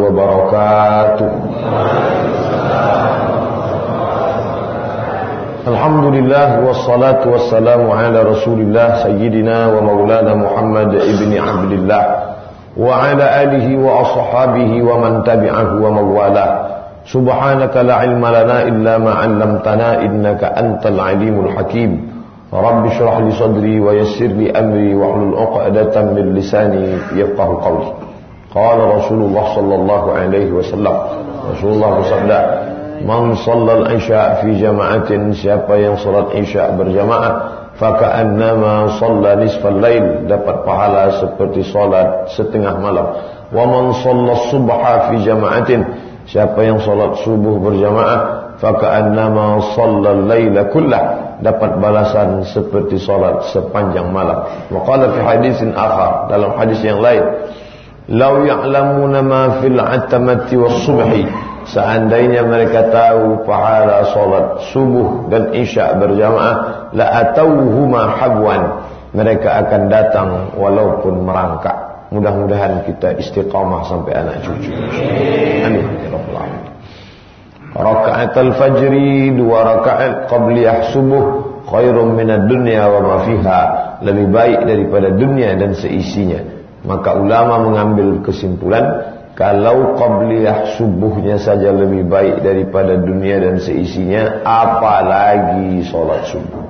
وبركاته. الحمد لله والصلاة والسلام على رسول الله سيدنا ومولانا محمد ابن عبد الله وعلى آله وأصحابه ومن تبعه ومن والاه سبحانك لا علم لنا إلا ما علمتنا إنك أنت العليم الحكيم. رب اشرح لي صدري ويسر لي أمري واحلل عقدة من لساني يفقه قولي. Qala Rasulullah sallallahu alaihi wasallam. Rasulullah bersabda, "Man shallal isya fi jama'atin, siapa yang salat isya berjamaah, faka'annama shalla nisfal lail, dapat pahala seperti salat setengah malam. Wa man shalla subha fi jama'atin, siapa yang salat subuh berjamaah, faka'annama shalla laila kullah." dapat balasan seperti solat sepanjang malam. Waqala fi hadisin akhar dalam hadis yang lain Lau ya'lamuna ma fil atamati was subhi. Seandainya mereka tahu pahala solat subuh dan isya berjamaah la atauhuma habwan. Mereka akan datang walaupun merangkak. Mudah-mudahan kita istiqamah sampai anak cucu. Amin. Ya rakaat al-fajri dua rakaat qabliyah subuh khairum minad dunya wa ma fiha. Lebih baik daripada dunia dan seisinya maka ulama mengambil kesimpulan kalau qabliyah subuhnya saja lebih baik daripada dunia dan seisinya apalagi solat subuh.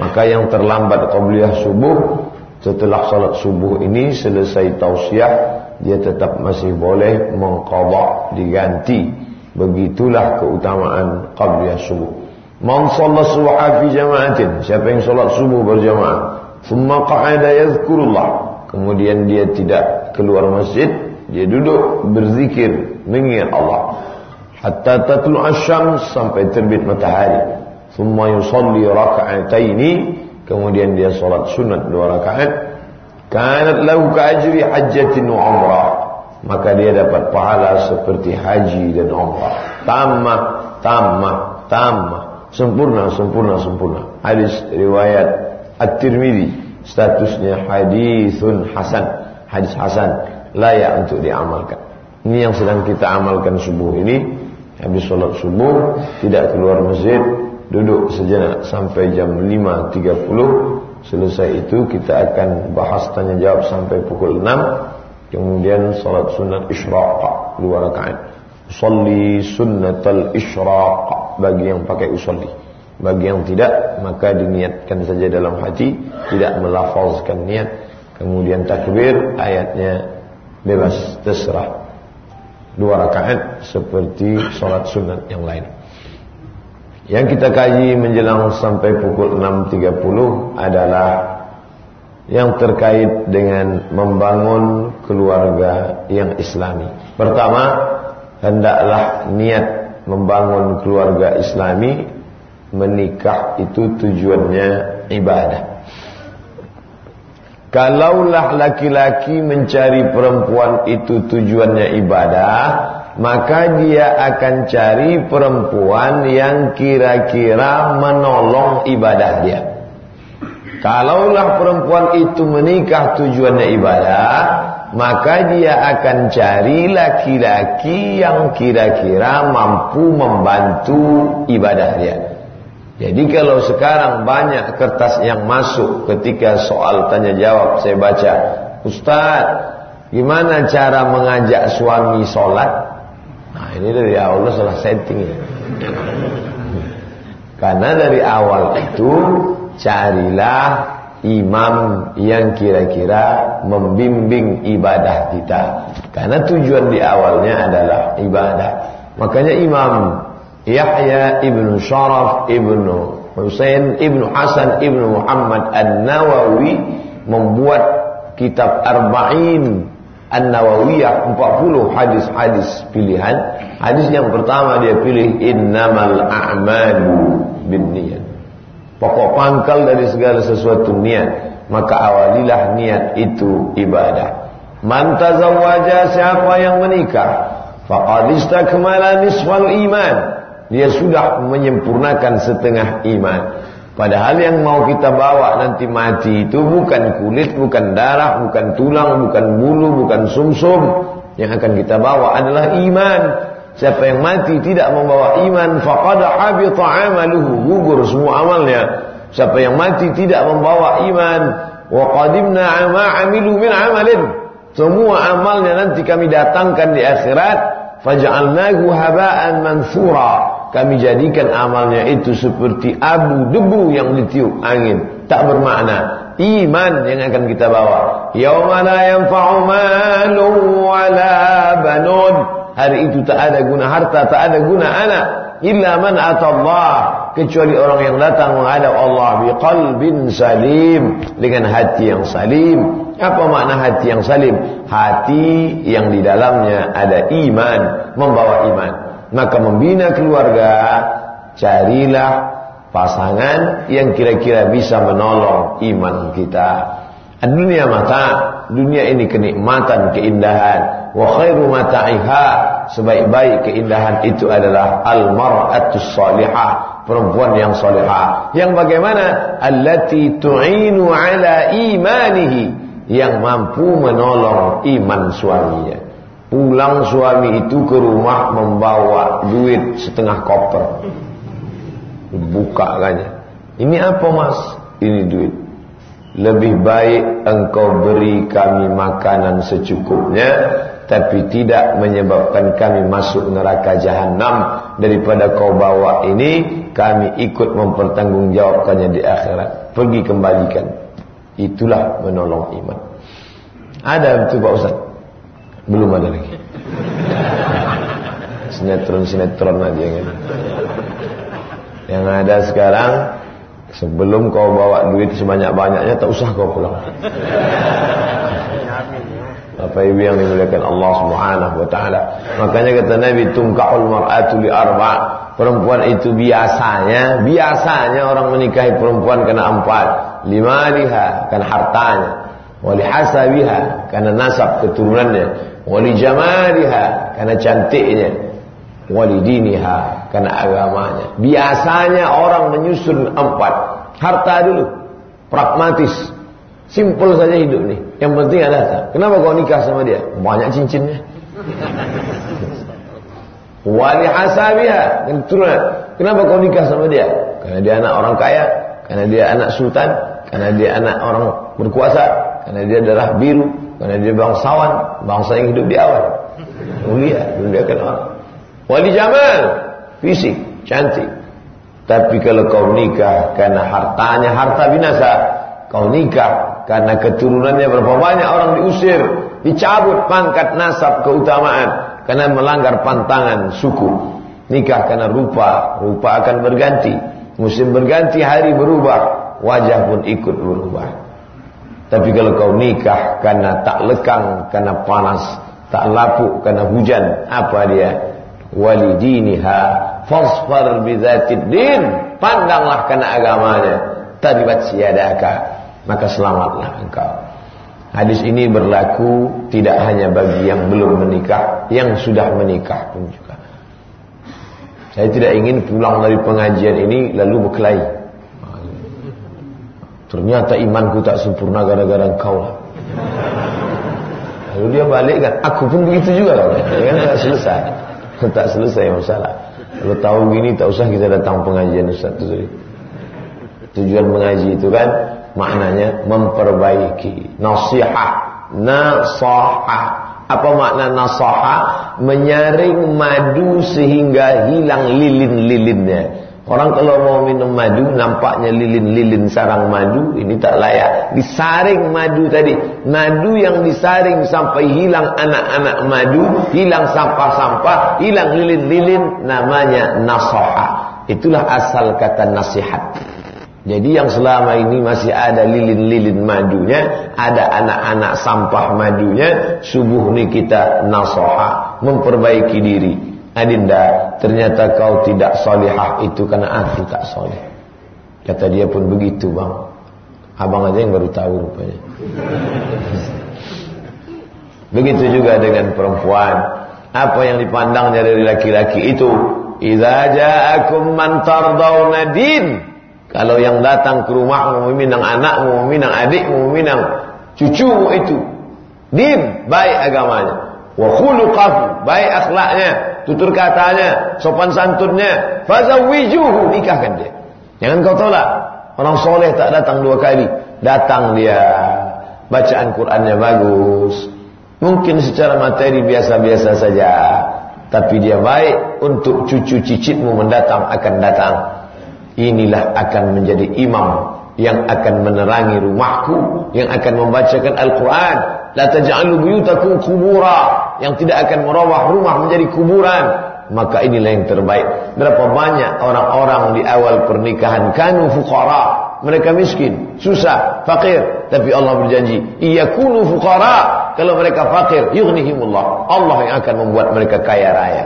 Maka yang terlambat qabliyah subuh setelah solat subuh ini selesai tausiah dia tetap masih boleh mengqadha diganti. Begitulah keutamaan qabliyah subuh. Man shalla subha fi jama'atin siapa yang solat subuh berjamaah? Thumma qa'ada yadhkurullah Kemudian dia tidak keluar masjid, dia duduk berzikir mengingat Allah. Hatta tatlu asyams sampai terbit matahari. Thumma yusalli raka'ataini, kemudian dia salat sunat dua rakaat. Kanat lahu ka'ajri hajjatin wa umrah. Maka dia dapat pahala seperti haji dan umrah. Tamah, tamah, tamah. Sempurna, sempurna, sempurna. Hadis riwayat At-Tirmidzi statusnya hadisun hasan, hadis hasan layak untuk diamalkan. Ini yang sedang kita amalkan subuh ini. Habis sholat subuh tidak keluar masjid, duduk sejenak sampai jam 5.30. Selesai itu kita akan bahas tanya jawab sampai pukul 6. Kemudian sholat sunat isyraq dua rakaat. Usalli sunnatal isyraq bagi yang pakai usalli. Bagi yang tidak maka diniatkan saja dalam hati, tidak melafazkan niat. Kemudian takbir ayatnya bebas terserah. Dua rakaat seperti sholat sunat yang lain. Yang kita kaji menjelang sampai pukul 6.30 adalah yang terkait dengan membangun keluarga yang islami. Pertama, hendaklah niat membangun keluarga islami menikah itu tujuannya ibadah. Kalaulah laki-laki mencari perempuan itu tujuannya ibadah, maka dia akan cari perempuan yang kira-kira menolong ibadah dia. Kalaulah perempuan itu menikah tujuannya ibadah, maka dia akan cari laki-laki yang kira-kira mampu membantu ibadah dia. Jadi kalau sekarang banyak kertas yang masuk ketika soal tanya jawab saya baca, Ustaz, gimana cara mengajak suami sholat? Nah ini dari awal salah setting ya. Karena dari awal itu carilah imam yang kira-kira membimbing ibadah kita. Karena tujuan di awalnya adalah ibadah. Makanya imam Yahya ibnu Sharaf ibnu Husain ibnu Hasan ibnu Muhammad An-Nawawi membuat kitab Arba'in An-Nawawiyah 40 hadis-hadis pilihan. Hadis yang pertama dia pilih innamal a'malu binniyat. Pokok pangkal dari segala sesuatu niat. Maka awalilah niat itu ibadah. Man tazawwaja siapa yang menikah, faqad istakmala nisfal iman dia sudah menyempurnakan setengah iman. Padahal yang mau kita bawa nanti mati itu bukan kulit, bukan darah, bukan tulang, bukan bulu, bukan sumsum, -sum, yang akan kita bawa adalah iman. Siapa yang mati tidak membawa iman, faqad habita amaluhu, gugur semua amalnya. Siapa yang mati tidak membawa iman, wa qadimna ma amilu min amalin. Semua amalnya nanti kami datangkan di akhirat, faj'alnahu haba'an mansura. Kami jadikan amalnya itu seperti abu debu yang ditiup angin, tak bermakna iman yang akan kita bawa. Yauma la yanfa'u malun wala banun. Hari itu tak ada guna harta, tak ada guna anak. Illa man atallah. Kecuali orang yang datang menghadap Allah biqalbin salim. Dengan hati yang salim. Apa makna hati yang salim? Hati yang di dalamnya ada iman. Membawa iman. Maka membina keluarga. Carilah pasangan yang kira-kira bisa menolong iman kita. Dunia mata, dunia ini kenikmatan, keindahan. Wa khairu mata'iha, sebaik-baik keindahan itu adalah al-mar'atus salihah, perempuan yang salihah. Yang bagaimana? Allati tu'inu ala imanihi, yang mampu menolong iman suaminya. Pulang suami itu ke rumah membawa duit setengah koper buka kanya. Ini apa mas? Ini duit. Lebih baik engkau beri kami makanan secukupnya tapi tidak menyebabkan kami masuk neraka jahanam daripada kau bawa ini kami ikut mempertanggungjawabkannya di akhirat. Pergi kembalikan. Itulah menolong iman. Ada itu Pak Ustaz? Belum ada lagi. Sinetron-sinetron aja kan. Yang ada sekarang sebelum kau bawa duit sebanyak-banyaknya tak usah kau pulang. Apa ibu yang dimuliakan Allah Subhanahu wa taala. Makanya kata Nabi tungkahul mar'atu li arba. Perempuan itu biasanya, biasanya orang menikahi perempuan kena empat. Lima liha karena hartanya, wali hasabiha karena nasab keturunannya, wali jamaliha karena cantiknya, walidiniha karena agamanya. Biasanya orang menyusun empat. Harta dulu, pragmatis. Simpel saja hidup nih. Yang penting ada harta. Kenapa kau nikah sama dia? Banyak cincinnya. Wali hasabiha, keturunan. Kenapa kau nikah sama dia? Karena dia anak orang kaya, karena dia anak sultan, karena dia anak orang berkuasa, karena dia darah biru, karena dia bangsawan, bangsa yang hidup di awal. Mulia, kan orang. Wali jamal, fisik, cantik. Tapi kalau kau nikah karena hartanya harta binasa, kau nikah karena keturunannya berapa banyak orang diusir, dicabut pangkat nasab keutamaan karena melanggar pantangan suku. Nikah karena rupa, rupa akan berganti. Musim berganti, hari berubah, wajah pun ikut berubah. Tapi kalau kau nikah karena tak lekang, karena panas, tak lapuk, karena hujan, apa dia? walidiniha fasfar bidzatid din. Pandanglah karena agamanya. Taribat siadaka maka selamatlah engkau. Hadis ini berlaku tidak hanya bagi yang belum menikah yang sudah menikah pun juga. Saya tidak ingin pulang dari pengajian ini lalu berkelahi ternyata imanku tak sempurna gara-gara engkau lah lalu dia balik kan aku pun begitu juga kan, kan tak selesai tak selesai masalah. Kalau tahu gini tak usah kita datang pengajian Ustaz itu. Tujuan mengaji itu kan maknanya memperbaiki, nasihat, nasahah. Apa makna nasahah? Menyaring madu sehingga hilang lilin-lilinnya. Orang kalau mau minum madu nampaknya lilin-lilin sarang madu ini tak layak. Disaring madu tadi. Madu yang disaring sampai hilang anak-anak madu, hilang sampah-sampah, hilang lilin-lilin namanya nasoha. Itulah asal kata nasihat. Jadi yang selama ini masih ada lilin-lilin madunya, ada anak-anak sampah madunya, subuh ini kita nasoha, memperbaiki diri. Adinda, ternyata kau tidak solihah itu karena aku tak soleh. Kata dia pun begitu bang. Abang aja yang baru tahu rupanya. Begitu juga dengan perempuan. Apa yang dipandang dari laki-laki itu. Iza ja'akum man tardawna din. Kalau yang datang ke rumahmu meminang anakmu, meminang adikmu, meminang cucumu itu. Din, baik agamanya wa khuluqahu, baik akhlaknya, tutur katanya, sopan santunnya, fazawwijuhu, nikahkan dia. Jangan kau tolak. Orang soleh tak datang dua kali. Datang dia. Bacaan Qurannya bagus. Mungkin secara materi biasa-biasa saja. Tapi dia baik untuk cucu cicitmu mendatang akan datang. Inilah akan menjadi imam yang akan menerangi rumahku, yang akan membacakan Al-Quran. La taj'alu buyutakum kubura, yang tidak akan merawah rumah menjadi kuburan. Maka inilah yang terbaik. Berapa banyak orang-orang di awal pernikahan kanu fuqara, mereka miskin, susah, fakir, tapi Allah berjanji, iyakunu fuqara. Kalau mereka fakir, yughnihimullah. Allah yang akan membuat mereka kaya raya.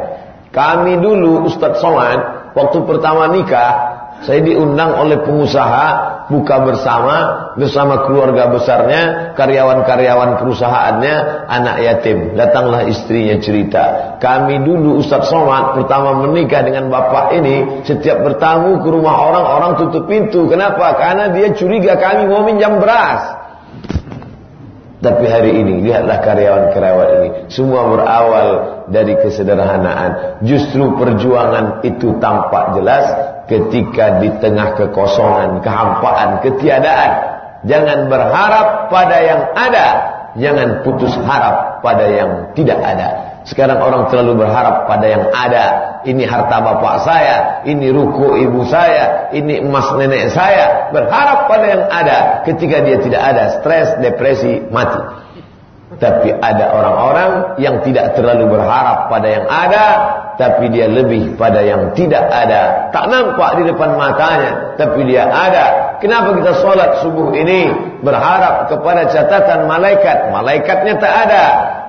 Kami dulu Ustaz Soman, waktu pertama nikah, saya diundang oleh pengusaha buka bersama bersama keluarga besarnya, karyawan-karyawan perusahaannya, anak yatim. Datanglah istrinya cerita. Kami dulu Ustaz Somad pertama menikah dengan bapak ini, setiap bertamu ke rumah orang, orang tutup pintu. Kenapa? Karena dia curiga kami mau minjam beras. Tapi hari ini lihatlah karyawan-karyawan ini semua berawal dari kesederhanaan. Justru perjuangan itu tampak jelas ketika di tengah kekosongan, kehampaan, ketiadaan. Jangan berharap pada yang ada, jangan putus harap pada yang tidak ada. Sekarang orang terlalu berharap pada yang ada. Ini harta bapak saya, ini ruku ibu saya, ini emas nenek saya. Berharap pada yang ada. Ketika dia tidak ada, stres, depresi, mati. Tapi ada orang-orang yang tidak terlalu berharap pada yang ada, tapi dia lebih pada yang tidak ada. Tak nampak di depan matanya, tapi dia ada. Kenapa kita solat subuh ini? Berharap kepada catatan malaikat? Malaikatnya tak ada.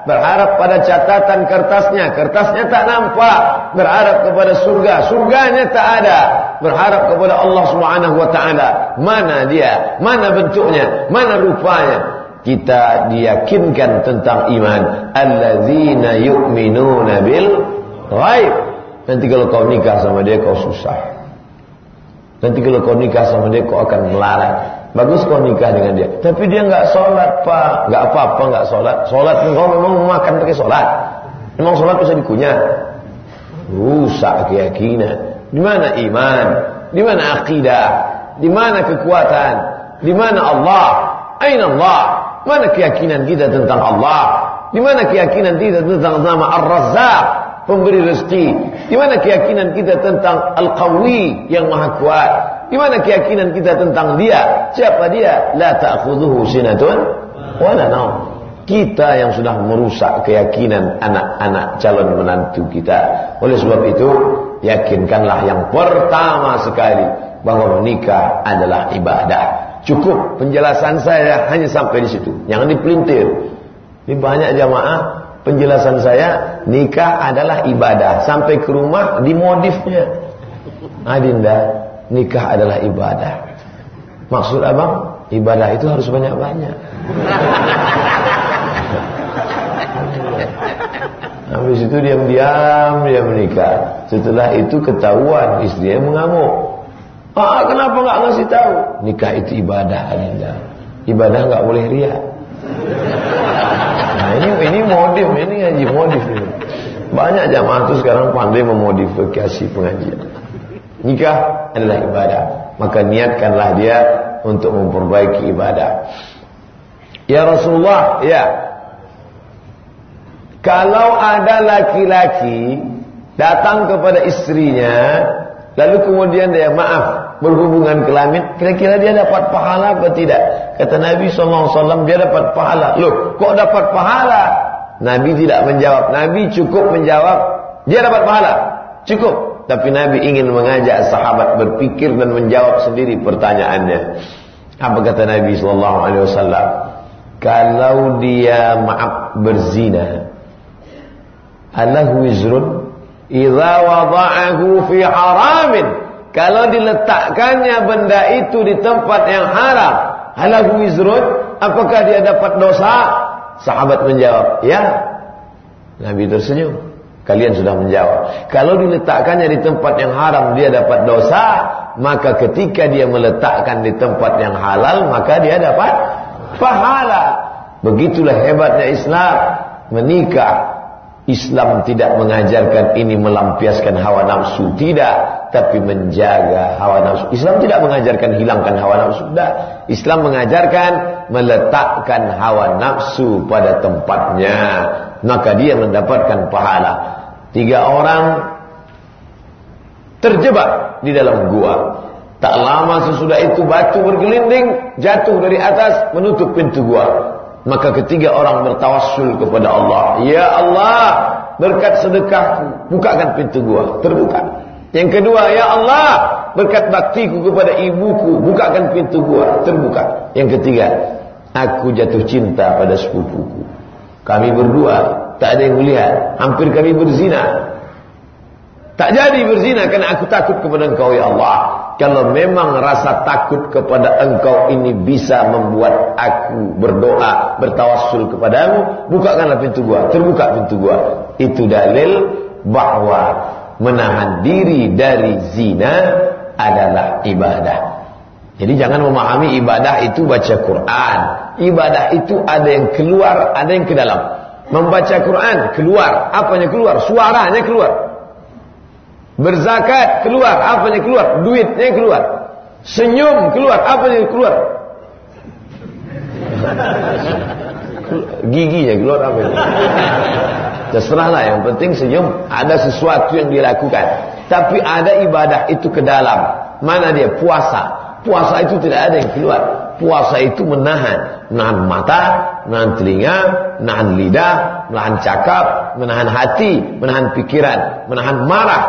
Berharap pada catatan kertasnya, kertasnya tak nampak, berharap kepada surga, surganya tak ada, berharap kepada Allah Subhanahu wa taala, mana dia, mana bentuknya, mana rupanya. Kita diyakinkan tentang iman, alladzina yu'minuna bil ghaib. Nanti kalau kau nikah sama dia kau susah. Nanti kalau kau nikah sama dia kau akan melarat. Bagus kau nikah dengan dia. Tapi dia enggak sholat pak. Enggak apa-apa enggak sholat. Sholat engkau memang makan pakai sholat. Memang sholat bisa dikunyah. Rusak keyakinan. Di mana iman? Di mana akidah? Di mana kekuatan? Di mana Allah? Aina Allah? Mana keyakinan kita tentang Allah? Di mana keyakinan kita tentang nama Ar-Razzaq? Pemberi rezeki. Di mana keyakinan kita tentang Al-Qawi yang maha kuat? Di mana keyakinan kita tentang dia? Siapa dia? La ta'khudhuhu sinatun wa la naum. Kita yang sudah merusak keyakinan anak-anak calon menantu kita. Oleh sebab itu, yakinkanlah yang pertama sekali bahwa menikah adalah ibadah. Cukup penjelasan saya hanya sampai di situ. Jangan dipelintir. Di banyak jamaah penjelasan saya nikah adalah ibadah. Sampai ke rumah dimodifnya. Adinda, nikah adalah ibadah. Maksud abang, ibadah itu harus banyak-banyak. Habis itu diam-diam dia menikah. Setelah itu ketahuan istrinya mengamuk. Ah, kenapa nggak ngasih tahu? Nikah itu ibadah, Adinda. Ibadah nggak boleh ria. Nah ini ini modif, ini ngaji modif ini. Banyak jamaah itu sekarang pandai memodifikasi pengajian. Nikah adalah ibadah. Maka niatkanlah dia untuk memperbaiki ibadah. Ya Rasulullah, ya. Kalau ada laki-laki datang kepada istrinya, lalu kemudian dia maaf berhubungan kelamin, kira-kira dia dapat pahala atau tidak? Kata Nabi SAW, dia dapat pahala. Loh, kok dapat pahala? Nabi tidak menjawab. Nabi cukup menjawab, dia dapat pahala. Cukup. Tapi Nabi ingin mengajak sahabat berpikir dan menjawab sendiri pertanyaannya. Apa kata Nabi wasallam? Kalau dia maaf berzina, alahu wizrun idza wada'ahu fi haramin. Kalau diletakkannya benda itu di tempat yang haram, alahu wizrun, apakah dia dapat dosa? Sahabat menjawab, "Ya." Nabi tersenyum. Kalian sudah menjawab. Kalau diletakkannya di tempat yang haram dia dapat dosa, maka ketika dia meletakkan di tempat yang halal, maka dia dapat pahala. Begitulah hebatnya Islam. Menikah Islam tidak mengajarkan ini melampiaskan hawa nafsu, tidak, tapi menjaga hawa nafsu. Islam tidak mengajarkan hilangkan hawa nafsu, tidak. Islam mengajarkan meletakkan hawa nafsu pada tempatnya, maka dia mendapatkan pahala. Tiga orang terjebak di dalam gua. Tak lama sesudah itu batu bergelinding jatuh dari atas menutup pintu gua. Maka ketiga orang bertawassul kepada Allah. Ya Allah, berkat sedekahku, bukakan pintu gua. Terbuka. Yang kedua, Ya Allah, berkat baktiku kepada ibuku, bukakan pintu gua. Terbuka. Yang ketiga, aku jatuh cinta pada sepupuku. Kami berdua, tak ada yang melihat. Hampir kami berzina. Tak jadi berzina karena aku takut kepada engkau ya Allah. Kalau memang rasa takut kepada engkau ini bisa membuat aku berdoa, bertawassul kepadamu, bukakanlah pintu gua, terbuka pintu gua. Itu dalil bahwa menahan diri dari zina adalah ibadah. Jadi jangan memahami ibadah itu baca Quran. Ibadah itu ada yang keluar, ada yang ke dalam. Membaca Quran keluar, apanya keluar? Suaranya keluar. Berzakat keluar, apa yang keluar? Duitnya keluar. Senyum keluar, apa yang keluar? Giginya keluar apa? Terserahlah yang penting senyum ada sesuatu yang dilakukan. Tapi ada ibadah itu ke dalam. Mana dia? Puasa. Puasa itu tidak ada yang keluar. Puasa itu menahan. Menahan mata, menahan telinga, menahan lidah, menahan cakap, menahan hati, menahan pikiran, menahan marah,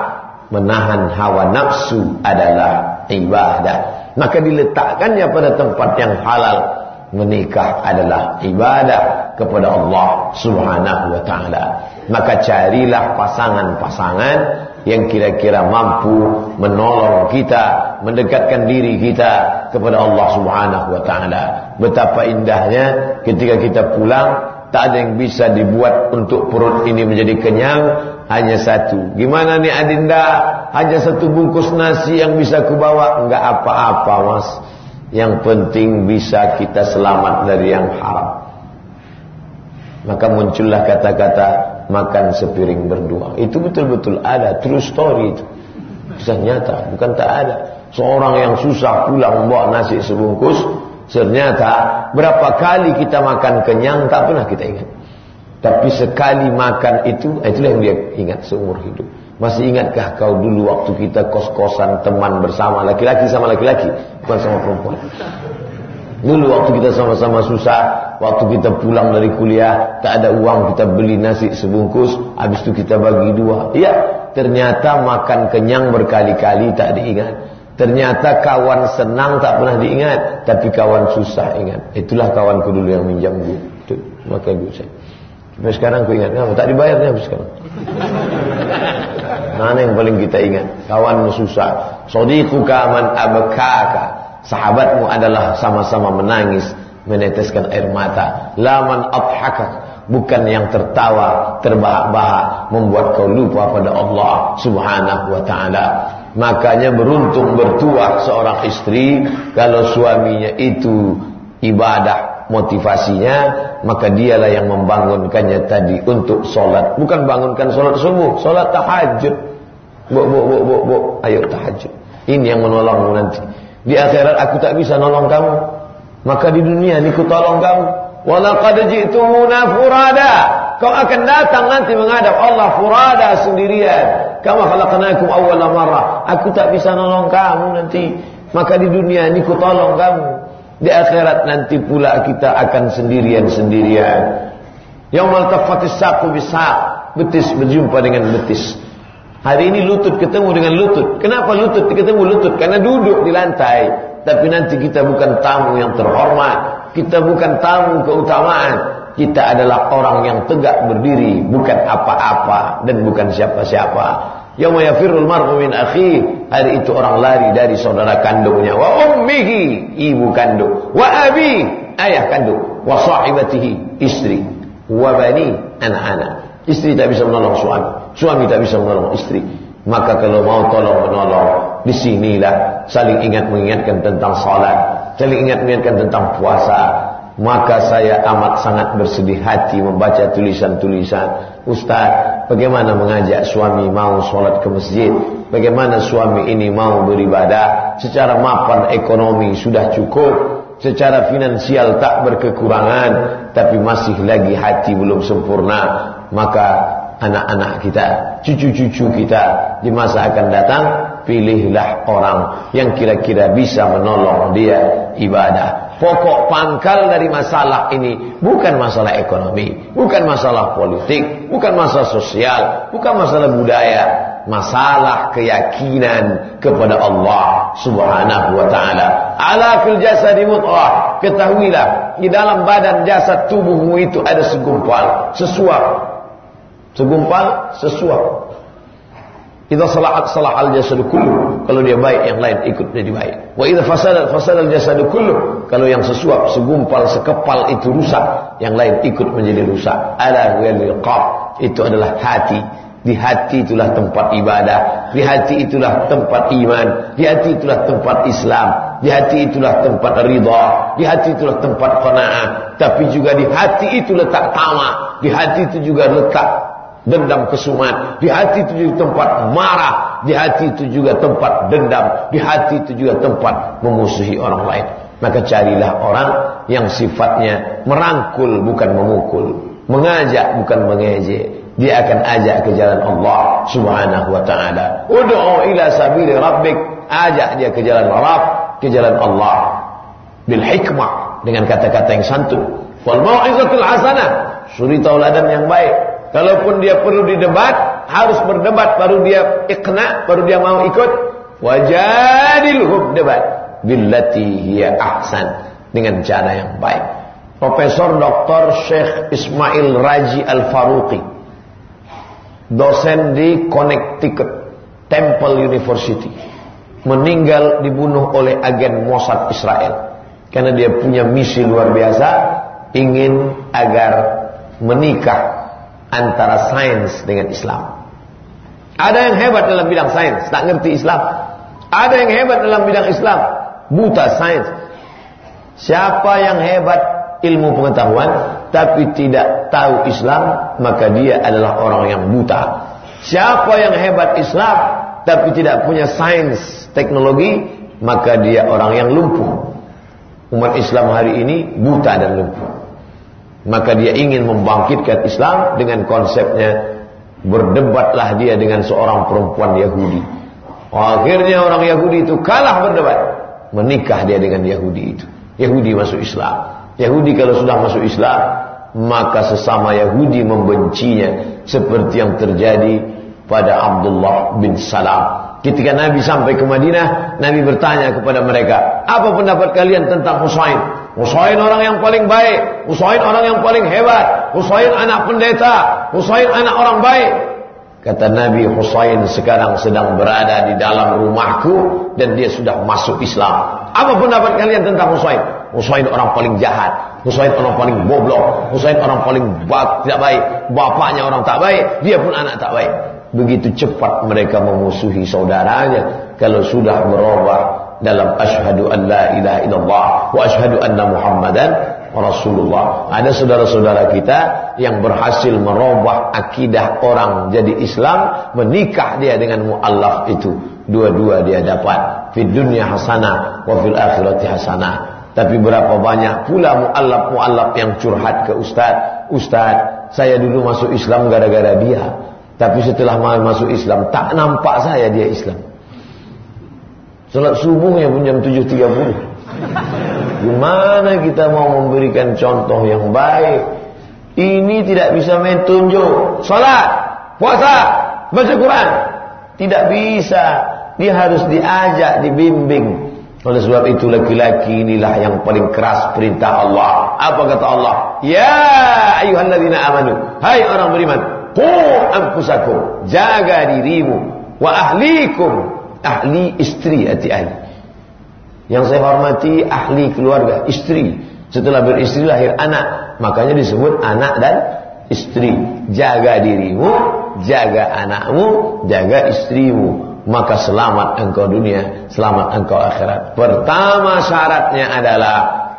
menahan hawa nafsu adalah ibadah. Maka diletakkannya pada tempat yang halal. Menikah adalah ibadah kepada Allah subhanahu wa ta'ala. Maka carilah pasangan-pasangan yang kira-kira mampu menolong kita, mendekatkan diri kita kepada Allah subhanahu wa ta'ala. Betapa indahnya ketika kita pulang tak ada yang bisa dibuat untuk perut ini menjadi kenyang hanya satu. Gimana nih Adinda? Hanya satu bungkus nasi yang bisa kubawa? Enggak apa-apa, Mas. Yang penting bisa kita selamat dari yang haram. Maka muncullah kata-kata makan sepiring berdua. Itu betul-betul ada, true story itu. Bisa nyata, bukan tak ada. Seorang yang susah pulang membawa nasi sebungkus, Ternyata berapa kali kita makan kenyang tak pernah kita ingat. Tapi sekali makan itu, itulah yang dia ingat seumur hidup. Masih ingatkah kau dulu waktu kita kos-kosan teman bersama laki-laki sama laki-laki, bukan sama perempuan. Dulu waktu kita sama-sama susah, waktu kita pulang dari kuliah, tak ada uang kita beli nasi sebungkus, habis itu kita bagi dua. Iya, ternyata makan kenyang berkali-kali tak diingat. Ternyata kawan senang tak pernah diingat, tapi kawan susah ingat. Itulah kawanku dulu yang minjam duit. Itu maka duit saya. Sampai sekarang aku ingat, kenapa? Tak dibayarnya habis sekarang. Mana yang paling kita ingat? Kawanmu susah. Sadiquka man abkaka. Sahabatmu adalah sama-sama menangis, meneteskan air mata. Laman abhaka. Bukan yang tertawa, terbahak-bahak, membuat kau lupa pada Allah subhanahu wa ta'ala. Makanya beruntung bertuah seorang istri kalau suaminya itu ibadah motivasinya maka dialah yang membangunkannya tadi untuk solat bukan bangunkan solat subuh solat tahajud. Bu bu bu bu bu. Ayo tahajud. Ini yang menolongmu nanti. Di akhirat aku tak bisa nolong kamu. Maka di dunia ini ku tolong kamu. Walaqad ji'tumuna furada. Kau akan datang nanti menghadap Allah furada sendirian. Kama khalaqnakum awwala marrah. Aku tak bisa nolong kamu nanti. Maka di dunia ini ku tolong kamu. Di akhirat nanti pula kita akan sendirian-sendirian. Yaumal tafatis saqu bisaq. Betis berjumpa dengan betis. Hari ini lutut ketemu dengan lutut. Kenapa lutut ketemu lutut? Karena duduk di lantai. Tapi nanti kita bukan tamu yang terhormat. Kita bukan tamu keutamaan. Kita adalah orang yang tegak berdiri, bukan apa-apa dan bukan siapa-siapa. Yauma yafirrul mar'u min akhi, hari itu orang lari dari saudara kandungnya, wa ummihi, ibu kandung, wa abi, ayah kandung, wa sahibatihi, istri, wa bani, anak-anak. Istri tak bisa menolong suami, suami tak bisa menolong istri. Maka kalau mau tolong menolong, di sinilah saling ingat mengingatkan tentang salat, saling ingat mengingatkan tentang puasa, maka saya amat sangat bersedih hati membaca tulisan-tulisan Ustaz, bagaimana mengajak suami mau sholat ke masjid? Bagaimana suami ini mau beribadah? Secara mapan ekonomi sudah cukup. Secara finansial tak berkekurangan. Tapi masih lagi hati belum sempurna. Maka anak-anak kita, cucu-cucu kita di masa akan datang, pilihlah orang yang kira-kira bisa menolong dia ibadah. Pokok pangkal dari masalah ini bukan masalah ekonomi, bukan masalah politik, bukan masalah sosial, bukan masalah budaya, masalah keyakinan kepada Allah Subhanahu wa taala. Ala fil jasadi mut'ah. Ketahuilah, di dalam badan jasad tubuhmu itu ada segumpal, sesuap. Segumpal, sesuap. Idza salahat salah al jasadu kullu. Kalau dia baik yang lain ikut jadi baik. Wa idza fasadat fasada al jasadu kullu. Kalau yang sesuap, segumpal, sekepal itu rusak, yang lain ikut menjadi rusak. Ala wal. Itu adalah hati. Di hati itulah tempat ibadah. Di hati itulah tempat iman. Di hati itulah tempat Islam. Di hati itulah tempat ridha. Di hati itulah tempat qanaah. Tapi juga di hati itu letak tamak. Di hati itu juga letak dendam kesumat. Di hati itu juga tempat marah. Di hati itu juga tempat dendam. Di hati itu juga tempat memusuhi orang lain. Maka carilah orang yang sifatnya merangkul bukan memukul. Mengajak bukan mengejek. Dia akan ajak ke jalan Allah subhanahu wa ta'ala. Udu'u ila sabili rabbik. Ajak dia ke jalan Rabb. Ke jalan Allah. Bil hikmah. Dengan kata-kata yang santun. Wal mau'izatul hasanah. Suri tauladan yang baik. Kalaupun dia perlu didebat, harus berdebat baru dia ikna, baru dia mau ikut. Wajadilhum debat billati hiya ahsan dengan cara yang baik. Profesor Dr. Syekh Ismail Raji Al-Faruqi dosen di Connecticut Temple University meninggal dibunuh oleh agen Mossad Israel karena dia punya misi luar biasa ingin agar menikah antara sains dengan Islam. Ada yang hebat dalam bidang sains, tak ngerti Islam. Ada yang hebat dalam bidang Islam, buta sains. Siapa yang hebat ilmu pengetahuan tapi tidak tahu Islam, maka dia adalah orang yang buta. Siapa yang hebat Islam tapi tidak punya sains teknologi, maka dia orang yang lumpuh. Umat Islam hari ini buta dan lumpuh. Maka dia ingin membangkitkan Islam dengan konsepnya berdebatlah dia dengan seorang perempuan Yahudi. Akhirnya orang Yahudi itu kalah berdebat. Menikah dia dengan Yahudi itu. Yahudi masuk Islam. Yahudi kalau sudah masuk Islam, maka sesama Yahudi membencinya seperti yang terjadi pada Abdullah bin Salam. Ketika Nabi sampai ke Madinah, Nabi bertanya kepada mereka, apa pendapat kalian tentang Husain? Husain orang yang paling baik, Husain orang yang paling hebat, Husain anak pendeta, Husain anak orang baik. Kata Nabi Husain sekarang sedang berada di dalam rumahku dan dia sudah masuk Islam. Apa pendapat kalian tentang Husain? Husain orang paling jahat, Husain orang paling boblok, Husain orang paling tidak baik, bapaknya orang tak baik, dia pun anak tak baik. Begitu cepat mereka memusuhi saudaranya kalau sudah berubah dalam asyhadu an la ilaha illallah wa asyhadu anna muhammadan rasulullah. Ada saudara-saudara kita yang berhasil merubah akidah orang jadi Islam, menikah dia dengan muallaf itu. Dua-dua dia dapat di dunia hasanah wa fil akhirati hasanah. Tapi berapa banyak pula muallaf-muallaf yang curhat ke ustaz, ustaz, saya dulu masuk Islam gara-gara dia. Tapi setelah masuk Islam tak nampak saya dia Islam. Salat subuhnya pun jam 7.30. Gimana kita mau memberikan contoh yang baik? Ini tidak bisa main tunjuk. Salat, puasa, baca Quran. Tidak bisa. Dia harus diajak, dibimbing. Oleh sebab itu laki-laki inilah yang paling keras perintah Allah. Apa kata Allah? Ya ayuhalladzina amanu. Hai orang beriman, Qu anfusakum, jaga dirimu wa ahlikum, ahli istri hati ahli. Yang saya hormati ahli keluarga, istri. Setelah beristri lahir anak, makanya disebut anak dan istri. Jaga dirimu, jaga anakmu, jaga istrimu, maka selamat engkau dunia, selamat engkau akhirat. Pertama syaratnya adalah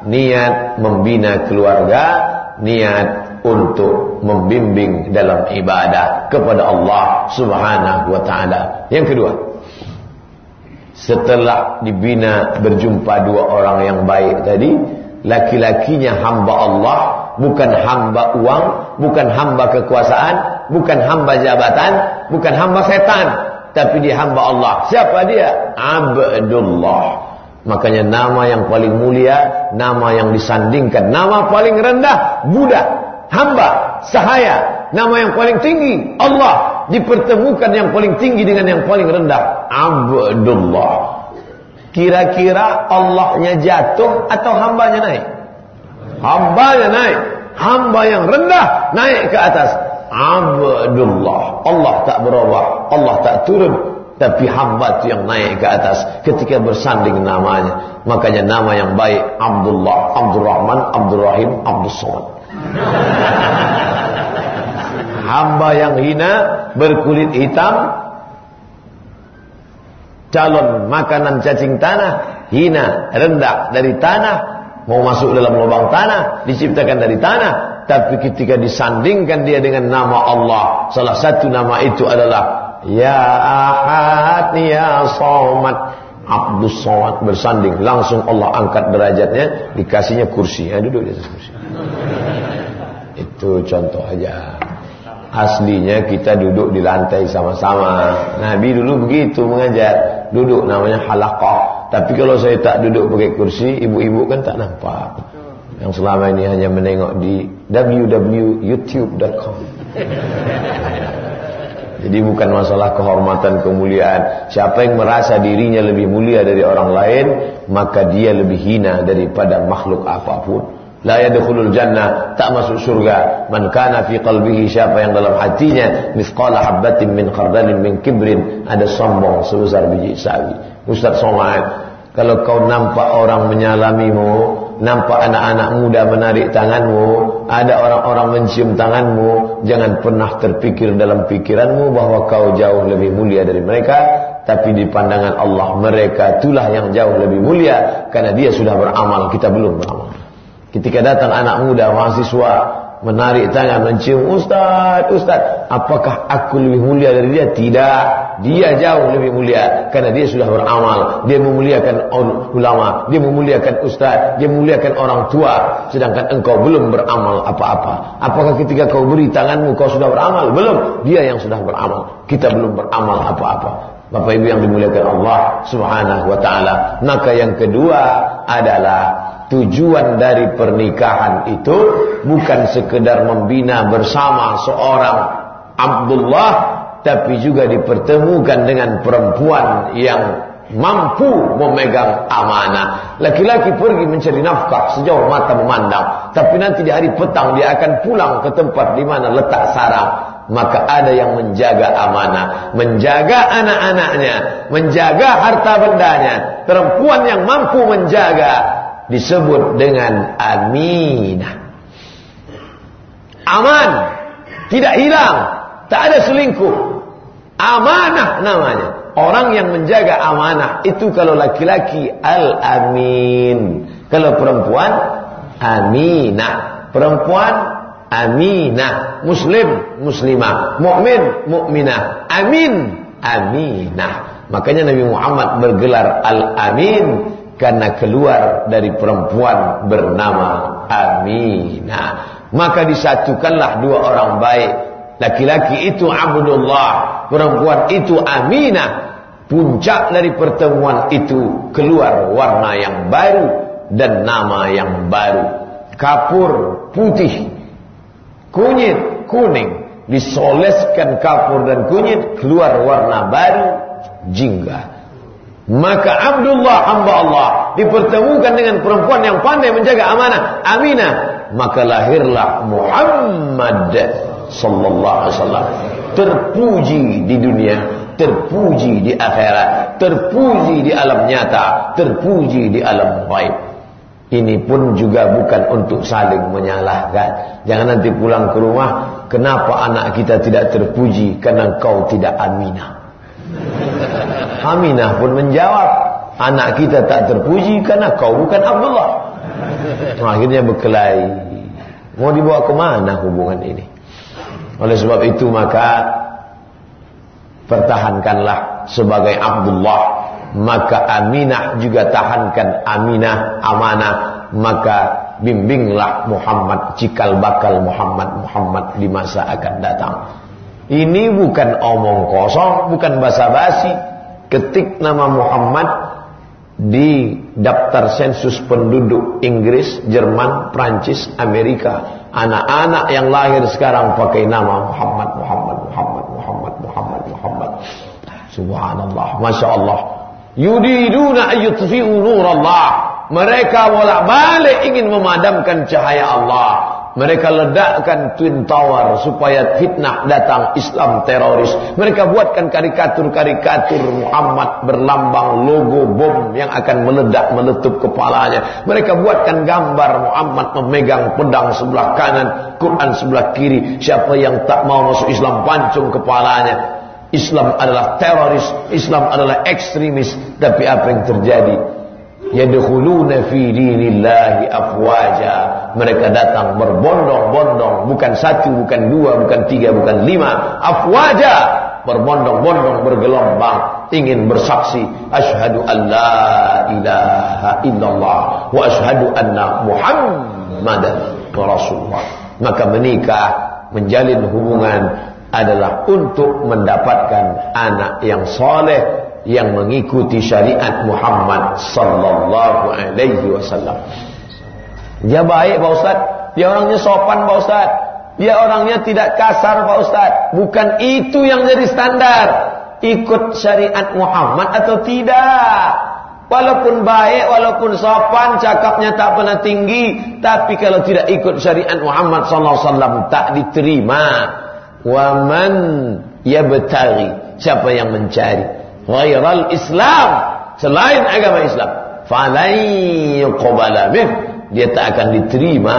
niat membina keluarga, niat untuk membimbing dalam ibadah kepada Allah Subhanahu wa taala. Yang kedua, setelah dibina berjumpa dua orang yang baik tadi, laki-lakinya hamba Allah, bukan hamba uang, bukan hamba kekuasaan, bukan hamba jabatan, bukan hamba setan, tapi dia hamba Allah. Siapa dia? Abdullah. Makanya nama yang paling mulia, nama yang disandingkan, nama paling rendah, budak, hamba, sahaya. Nama yang paling tinggi, Allah. Dipertemukan yang paling tinggi dengan yang paling rendah, Abdullah. Kira-kira Allahnya jatuh atau hambanya naik? Hambanya naik. Hamba yang rendah naik ke atas. Abdullah. Allah tak berubah. Allah tak turun. Tapi hamba itu yang naik ke atas ketika bersanding namanya. Makanya nama yang baik Abdullah, Abdul Rahman, Abdul Somad. hamba yang hina, berkulit hitam, calon makanan cacing tanah, hina, rendah dari tanah, mau masuk dalam lubang tanah, diciptakan dari tanah. Tapi ketika disandingkan dia dengan nama Allah, salah satu nama itu adalah Ya Ahad Ya Somad. Abdus Somad bersanding Langsung Allah angkat derajatnya Dikasihnya kursi. Ya, Duduk di atas kursi. Itu contoh aja Aslinya kita duduk di lantai sama-sama. Nabi dulu begitu mengajar. Duduk namanya halaqah. Tapi kalau saya tak duduk pakai kursi Ibu-ibu kan tak nampak. Yang selama ini hanya menengok di www.youtube.com jadi bukan masalah kehormatan kemuliaan. Siapa yang merasa dirinya lebih mulia dari orang lain, maka dia lebih hina daripada makhluk apa pun. La yadkhulul jannah, tak masuk surga. Man kana fi qalbihi siapa yang dalam hatinya mithqala habatin min khardalin min kibrin, ada sombong sebesar biji sawi. Ustaz Somad, kalau kau nampak orang menyalamimu, nampak anak-anak muda menarik tanganmu, ada orang-orang mencium tanganmu, jangan pernah terpikir dalam pikiranmu bahwa kau jauh lebih mulia dari mereka, tapi di pandangan Allah mereka itulah yang jauh lebih mulia karena dia sudah beramal, kita belum beramal. Ketika datang anak muda mahasiswa menarik tangan mencium Ustaz, Ustaz, apakah aku lebih mulia dari dia? Tidak, dia jauh lebih mulia karena dia sudah beramal. Dia memuliakan ulama, dia memuliakan Ustaz, dia memuliakan orang tua, sedangkan engkau belum beramal apa-apa. Apakah ketika kau beri tanganmu kau sudah beramal? Belum, dia yang sudah beramal. Kita belum beramal apa-apa. Bapak Ibu yang dimuliakan Allah Subhanahu wa taala. Maka yang kedua adalah Tujuan dari pernikahan itu bukan sekedar membina bersama seorang Abdullah tapi juga dipertemukan dengan perempuan yang mampu memegang amanah. Laki-laki pergi mencari nafkah sejauh mata memandang, tapi nanti di hari petang dia akan pulang ke tempat di mana letak sarang. Maka ada yang menjaga amanah, menjaga anak-anaknya, menjaga harta bendanya. Perempuan yang mampu menjaga disebut dengan aminah. Aman, tidak hilang, tak ada selingkuh. Amanah namanya. Orang yang menjaga amanah itu kalau laki-laki al-amin. Kalau perempuan aminah. Perempuan aminah. Muslim muslimah. Mukmin mukminah. Amin aminah. Makanya Nabi Muhammad bergelar al-amin karena keluar dari perempuan bernama Aminah. Maka disatukanlah dua orang baik. Laki-laki itu Abdullah, perempuan itu Aminah. Puncak dari pertemuan itu keluar warna yang baru dan nama yang baru. Kapur putih, kunyit kuning, disoleskan kapur dan kunyit keluar warna baru jingga. Maka Abdullah hamba Allah dipertemukan dengan perempuan yang pandai menjaga amanah, Aminah. Maka lahirlah Muhammad sallallahu alaihi wasallam. Terpuji di dunia, terpuji di akhirat, terpuji di alam nyata, terpuji di alam gaib. Ini pun juga bukan untuk saling menyalahkan. Jangan nanti pulang ke rumah, kenapa anak kita tidak terpuji karena kau tidak aminah. Aminah pun menjawab, anak kita tak terpuji karena kau bukan Abdullah. Akhirnya berkelahi. Mau dibawa ke mana hubungan ini? Oleh sebab itu maka pertahankanlah sebagai Abdullah, maka Aminah juga tahankan Aminah amanah, maka bimbinglah Muhammad cikal bakal Muhammad Muhammad di masa akan datang. Ini bukan omong kosong, bukan basa-basi. Ketik nama Muhammad di daftar sensus penduduk Inggris, Jerman, Prancis, Amerika. Anak-anak yang lahir sekarang pakai nama Muhammad, Muhammad, Muhammad, Muhammad, Muhammad, Muhammad. Subhanallah, Masya Allah. Yudiduna ayyutfi'u nurallah. Mereka bolak-balik ingin memadamkan cahaya Allah. Mereka ledakkan Twin Tower supaya fitnah datang Islam teroris. Mereka buatkan karikatur-karikatur Muhammad berlambang logo bom yang akan meledak meletup kepalanya. Mereka buatkan gambar Muhammad memegang pedang sebelah kanan, Quran sebelah kiri. Siapa yang tak mau masuk Islam pancung kepalanya. Islam adalah teroris, Islam adalah ekstremis. Tapi apa yang terjadi? yadkhuluna fi dinillahi afwaja mereka datang berbondong-bondong bukan satu bukan dua bukan tiga bukan lima afwaja berbondong-bondong bergelombang ingin bersaksi asyhadu an la ilaha illallah wa asyhadu anna muhammadan rasulullah maka menikah menjalin hubungan adalah untuk mendapatkan anak yang soleh yang mengikuti syariat Muhammad sallallahu alaihi wasallam. Dia baik Pak Ustaz, dia orangnya sopan Pak Ustaz. Dia orangnya tidak kasar Pak Ustaz. Bukan itu yang jadi standar. Ikut syariat Muhammad atau tidak. Walaupun baik, walaupun sopan, cakapnya tak pernah tinggi, tapi kalau tidak ikut syariat Muhammad sallallahu alaihi wasallam tak diterima. Wa man yabtaghi, siapa yang mencari ghairal Islam selain agama Islam falan yuqbala min dia tak akan diterima.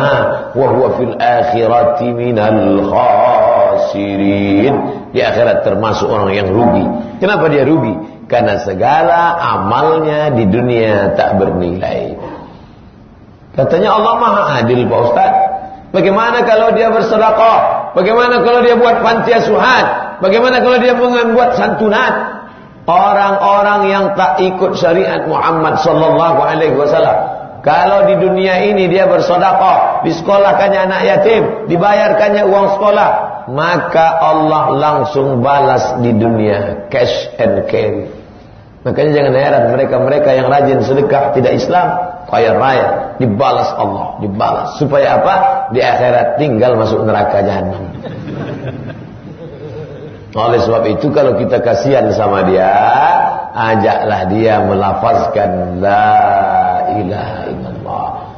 Wa huwa fil akhirati minal khasirin. Di akhirat termasuk orang yang rugi. Kenapa dia rugi? Karena segala amalnya di dunia tak bernilai. Katanya Allah Maha Adil Pak Ustaz. Bagaimana kalau dia bersedekah? Bagaimana kalau dia buat panti asuhan? Bagaimana kalau dia membuat santunan? Orang-orang yang tak ikut syariat Muhammad sallallahu alaihi wasallam. Kalau di dunia ini dia bersedekah, disekolahkannya anak yatim, dibayarkannya uang sekolah, maka Allah langsung balas di dunia cash and carry. Makanya jangan heran mereka-mereka yang rajin sedekah tidak Islam, kaya raya, dibalas Allah, dibalas. Supaya apa? Di akhirat tinggal masuk neraka jahanam. Oleh sebab itu kalau kita kasihan sama dia, ajaklah dia melafazkan la ilaha illallah.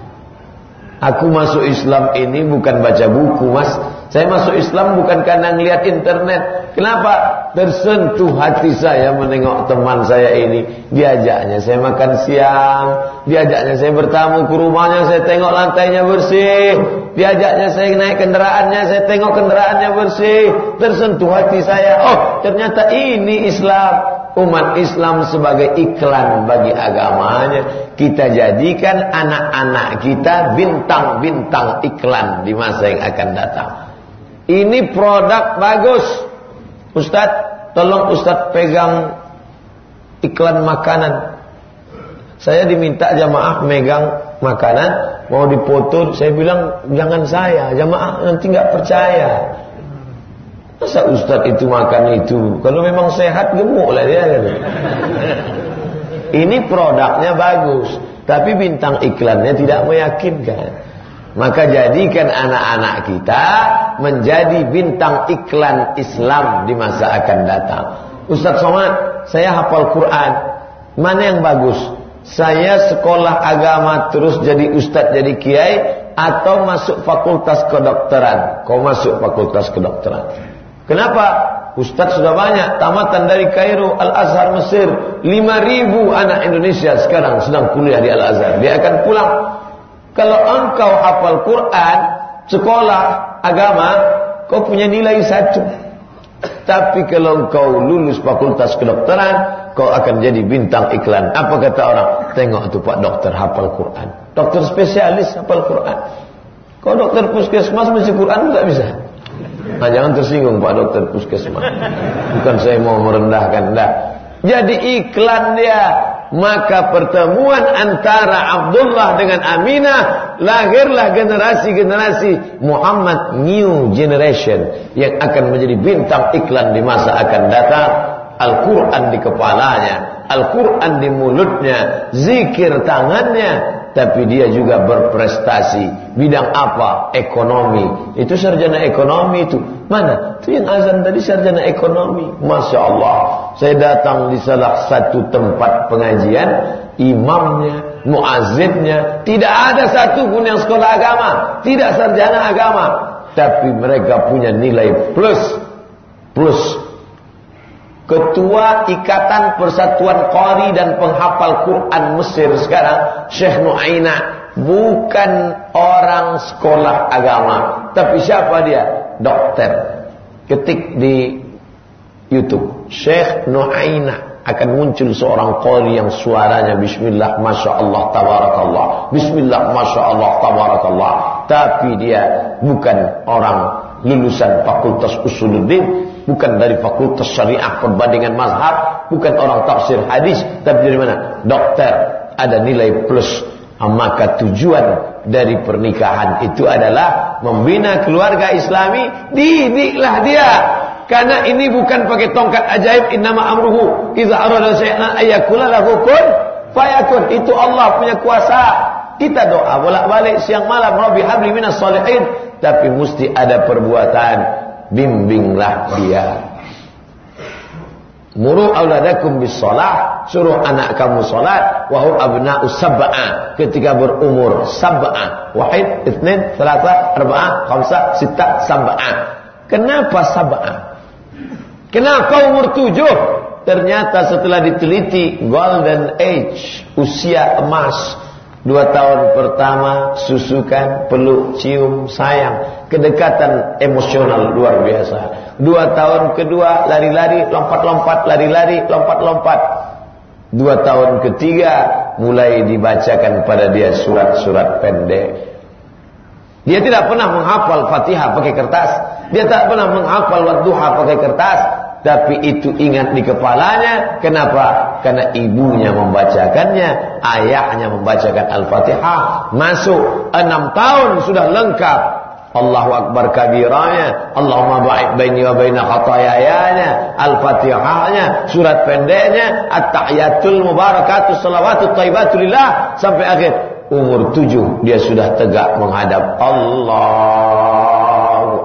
Aku masuk Islam ini bukan baca buku, Mas. Saya masuk Islam bukan karena ngelihat internet. Kenapa? Tersentuh hati saya menengok teman saya ini. Diajaknya saya makan siang, diajaknya saya bertamu ke rumahnya, saya tengok lantainya bersih. Diajaknya saya naik kendaraannya, saya tengok kendaraannya bersih. Tersentuh hati saya. Oh, ternyata ini Islam. Umat Islam sebagai iklan bagi agamanya. Kita jadikan anak-anak kita bintang-bintang iklan di masa yang akan datang. Ini produk bagus. Ustaz, tolong Ustaz pegang iklan makanan. Saya diminta jamaah megang makanan, mau dipoto, saya bilang jangan saya, jamaah nanti nggak percaya. Masa Ustaz itu makan itu? Kalau memang sehat gemuk lah dia. Kan? Ini produknya bagus, tapi bintang iklannya tidak meyakinkan. Maka jadikan anak-anak kita menjadi bintang iklan Islam di masa akan datang. Ustaz Somad, saya hafal Quran. Mana yang bagus? Saya sekolah agama terus jadi ustaz jadi kiai atau masuk fakultas kedokteran? Kau masuk fakultas kedokteran. Kenapa? Ustaz sudah banyak tamatan dari Kairo Al-Azhar Mesir 5000 anak Indonesia sekarang sedang kuliah di Al-Azhar dia akan pulang kalau engkau hafal Quran, sekolah agama, kau punya nilai satu. Tapi kalau engkau lulus fakultas kedokteran, kau akan jadi bintang iklan. Apa kata orang? Tengok tu Pak Dokter hafal Quran. Dokter spesialis hafal Quran. Kalau dokter puskesmas mesti Quran tak bisa. Nah jangan tersinggung Pak dokter puskesmas. Bukan saya mau merendahkan, dah. Jadi iklan dia maka pertemuan antara Abdullah dengan Aminah lahirlah generasi-generasi Muhammad new generation yang akan menjadi bintang iklan di masa akan datang Al-Quran di kepalanya Al-Quran di mulutnya zikir tangannya tapi dia juga berprestasi. Bidang apa? Ekonomi. Itu sarjana ekonomi itu. Mana? Itu yang azan tadi sarjana ekonomi. Masya Allah. Saya datang di salah satu tempat pengajian. Imamnya muazzinnya tidak ada satu pun yang sekolah agama. Tidak sarjana agama. Tapi mereka punya nilai plus. Plus Ketua Ikatan Persatuan Qari dan Penghafal Quran Mesir sekarang Syekh Nu'aina bukan orang sekolah agama tapi siapa dia? Dokter. Ketik di YouTube Syekh Nu'aina akan muncul seorang qari yang suaranya bismillah masyaallah tabarakallah bismillah masyaallah tabarakallah tapi dia bukan orang lulusan fakultas usuluddin bukan dari fakultas syariah perbandingan mazhab, bukan orang tafsir hadis, tapi dari mana? Dokter, ada nilai plus. Ah, maka tujuan dari pernikahan itu adalah membina keluarga islami, didiklah dia. Karena ini bukan pakai tongkat ajaib innama amruhu idza arada syai'an ayakula lahu kun fayakun. Itu Allah punya kuasa. Kita doa bolak-balik siang malam Rabbi habli minas solihin tapi mesti ada perbuatan bimbinglah dia. Muru auladakum bis salah, suruh anak kamu salat wa hum abna'u sab'a ketika berumur sab'a. Wahid, itsnain, thalatha, arba'a, khamsa, sitta, sab'a. Kenapa sab'a? Kenapa umur tujuh? Ternyata setelah diteliti golden age, usia emas Dua tahun pertama susukan, peluk, cium, sayang, kedekatan emosional luar biasa. Dua tahun kedua lari-lari, lompat-lompat, lari-lari, lompat-lompat. Dua tahun ketiga mulai dibacakan pada dia surat-surat pendek. Dia tidak pernah menghafal Fatihah pakai kertas. Dia tak pernah menghafal Wadduha pakai kertas. Tapi itu ingat di kepalanya. Kenapa? Karena ibunya membacakannya. Ayahnya membacakan Al-Fatihah. Masuk enam tahun sudah lengkap. Allahu Akbar kabiranya. Allahumma ba'id baini wa baina khatayayanya. Al-Fatihahnya. Surat pendeknya. At-tahiyatul mubarakatul salawatu taibatulillah. Sampai akhir. Umur tujuh dia sudah tegak menghadap Allahu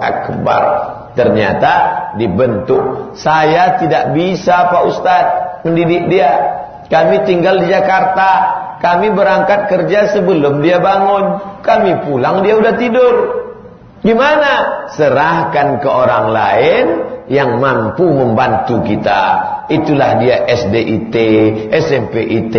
Akbar. Ternyata dibentuk. Saya tidak bisa Pak Ustadz mendidik dia. Kami tinggal di Jakarta. Kami berangkat kerja sebelum dia bangun. Kami pulang dia udah tidur. Gimana? Serahkan ke orang lain yang mampu membantu kita. Itulah dia SDIT, SMPIT,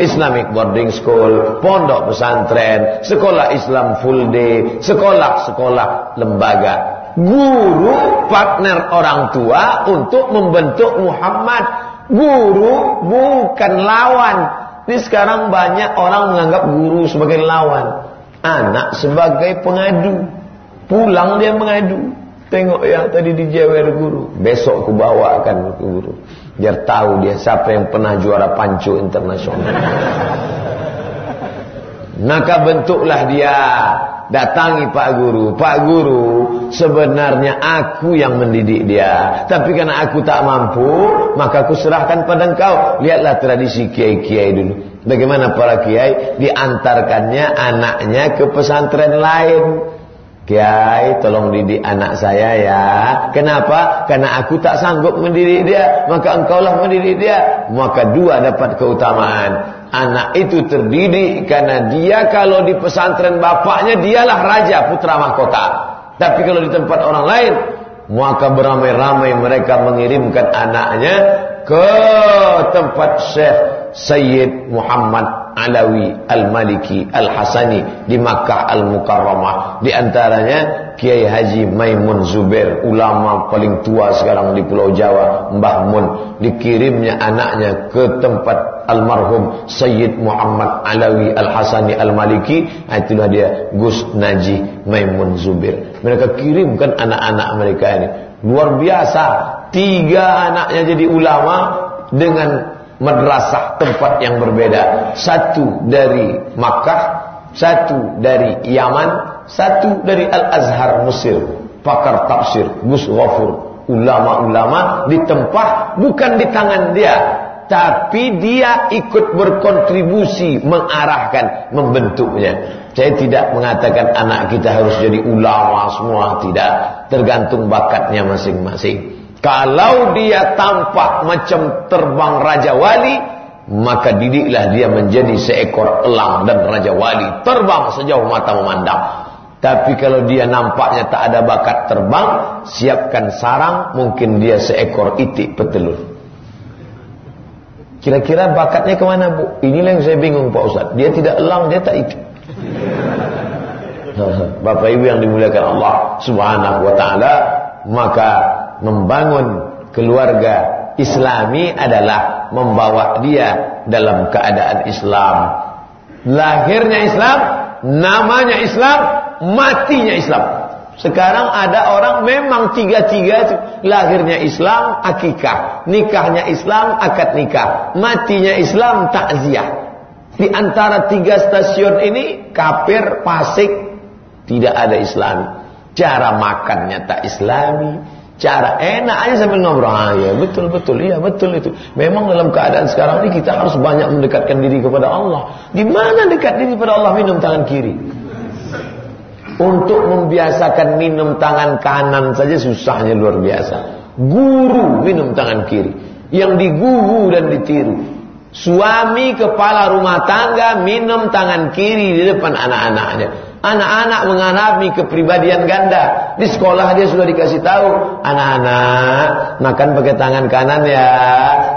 Islamic Boarding School, pondok pesantren, sekolah Islam full day, sekolah-sekolah lembaga guru partner orang tua untuk membentuk Muhammad. Guru bukan lawan. Ini sekarang banyak orang menganggap guru sebagai lawan. Anak sebagai pengadu. Pulang dia mengadu. Tengok ya tadi dijewer guru. Besok ku bawakan ke guru. Biar tahu dia siapa yang pernah juara pancu internasional. Maka bentuklah dia Datangi Pak Guru. Pak Guru Sebenarnya aku yang mendidik dia. Tapi karena aku tak mampu Maka aku serahkan pada engkau. Lihatlah tradisi kiai-kiai dulu. Bagaimana para kiai Diantarkannya anaknya ke pesantren lain. Kiai tolong didik anak saya ya. Kenapa? Karena aku tak sanggup mendidik dia. Maka engkaulah mendidik dia. Maka dua dapat keutamaan Anak itu terdidik karena dia kalau di pesantren bapaknya dialah raja putra mahkota. Tapi kalau di tempat orang lain, maka beramai-ramai mereka mengirimkan anaknya ke tempat Syekh Sayyid Muhammad Alawi Al-Maliki Al-Hasani di Makkah Al-Mukarramah. Di antaranya Kiai Haji Maimun Zubair, ulama paling tua sekarang di Pulau Jawa, Mbah Mun, dikirimnya anaknya ke tempat almarhum Sayyid Muhammad Alawi Al-Hasani Al-Maliki, ah, itulah dia Gus Naji Maimun Zubair. Mereka kirimkan anak-anak mereka ini. Luar biasa, tiga anaknya jadi ulama dengan madrasah tempat yang berbeda. Satu dari Makkah, satu dari Yaman, satu dari Al-Azhar Mesir. Pakar tafsir Gus Ghafur. Ulama-ulama ditempah bukan di tangan dia, tapi dia ikut berkontribusi mengarahkan, membentuknya. Saya tidak mengatakan anak kita harus jadi ulama semua, tidak. Tergantung bakatnya masing-masing. Kalau dia tampak macam terbang Raja Wali, maka didiklah dia menjadi seekor elang dan Raja Wali. Terbang sejauh mata memandang. Tapi kalau dia nampaknya tak ada bakat terbang, siapkan sarang, mungkin dia seekor itik petelur. Kira-kira bakatnya ke mana bu? Inilah yang saya bingung Pak Ustaz. Dia tidak elang, dia tak itik. Bapak Ibu yang dimuliakan Allah Subhanahu wa taala, maka membangun keluarga islami adalah membawa dia dalam keadaan Islam. Lahirnya Islam, namanya Islam, matinya Islam. Sekarang ada orang memang tiga-tiga lahirnya Islam, akikah, nikahnya Islam, akad nikah, matinya Islam, takziah. Di antara tiga stasiun ini kafir, fasik, tidak ada Islam. Cara makannya tak Islami, Cara enak aja sambil ngobrol. Ah, ya betul betul, iya betul itu. Memang dalam keadaan sekarang ini kita harus banyak mendekatkan diri kepada Allah. Di mana dekat diri kepada Allah minum tangan kiri? Untuk membiasakan minum tangan kanan saja susahnya luar biasa. Guru minum tangan kiri. Yang diguru dan ditiru. Suami kepala rumah tangga minum tangan kiri di depan anak-anaknya. Anak-anak mengalami kepribadian ganda. Di sekolah dia sudah dikasih tahu, anak-anak makan pakai tangan kanan ya.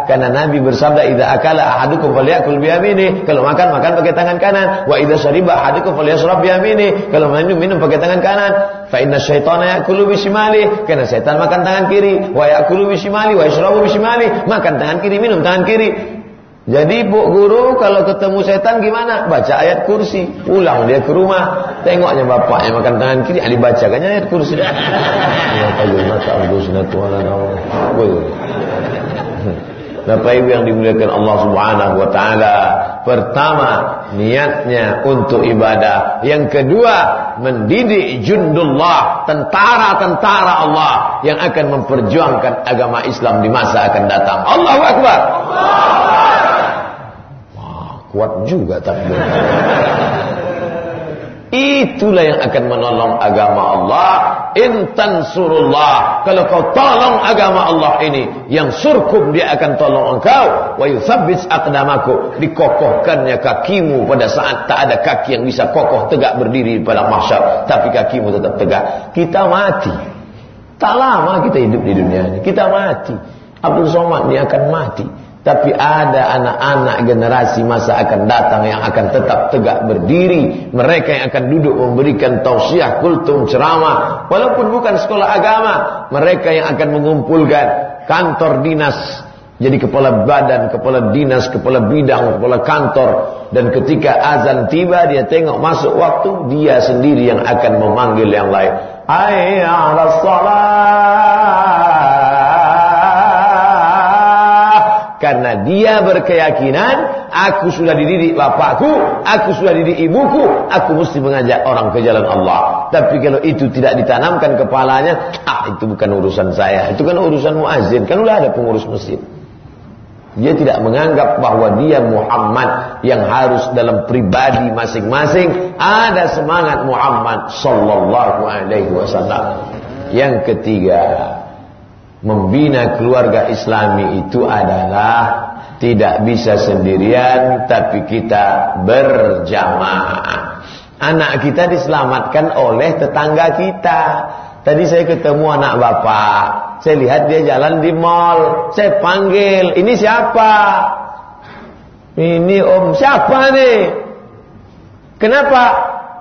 Karena Nabi bersabda, "Idza akala ahadukum falyakul biyamini." Kalau makan makan pakai tangan kanan. Wa idza shariba ahadukum falyashrab biyamini. Kalau minum minum pakai tangan kanan. Fa inna syaitana ya'kulu bishimali. Karena setan makan tangan kiri. Wa ya'kulu bishimali wa yashrabu bishimali. Makan tangan kiri, minum tangan kiri. Jadi bu guru kalau ketemu setan gimana? Baca ayat kursi. Pulang dia ke rumah. Tengoknya bapaknya makan tangan kiri. Ali bacakan ayat kursi. Ya Bapak Ibu yang dimuliakan Allah Subhanahu wa taala. Pertama, niatnya untuk ibadah. Yang kedua, mendidik jundullah, tentara-tentara Allah yang akan memperjuangkan agama Islam di masa akan datang. Allahu akbar. Allah. Kuat juga takbir. Itulah yang akan menolong agama Allah. Intan surullah. Kalau kau tolong agama Allah ini. Yang surkum dia akan tolong engkau. Wa yuthabbis aqdamaku. Dikokohkannya kakimu pada saat tak ada kaki yang bisa kokoh tegak berdiri pada mahsyar. Tapi kakimu tetap tegak. Kita mati. Tak lama kita hidup di dunia ini. Kita mati. Abdul Somad dia akan mati. Tapi ada anak-anak generasi masa akan datang yang akan tetap tegak berdiri. Mereka yang akan duduk memberikan tausiah, kultum, ceramah. Walaupun bukan sekolah agama. Mereka yang akan mengumpulkan kantor dinas. Jadi kepala badan, kepala dinas, kepala bidang, kepala kantor. Dan ketika azan tiba, dia tengok masuk waktu. Dia sendiri yang akan memanggil yang lain. Ayyala salat. Dia berkeyakinan, aku sudah dididik bapakku, aku sudah dididik ibuku, aku mesti mengajak orang ke jalan Allah. Tapi kalau itu tidak ditanamkan kepalanya, ah itu bukan urusan saya, itu kan urusan muazin, kan udah ada pengurus masjid. Dia tidak menganggap bahwa dia Muhammad yang harus dalam pribadi masing-masing ada semangat Muhammad sallallahu alaihi wasallam. Yang ketiga, Membina keluarga islami itu adalah tidak bisa sendirian tapi kita berjamaah. Anak kita diselamatkan oleh tetangga kita. Tadi saya ketemu anak bapak. Saya lihat dia jalan di mall. Saya panggil, ini siapa? Ini om, siapa nih? Kenapa?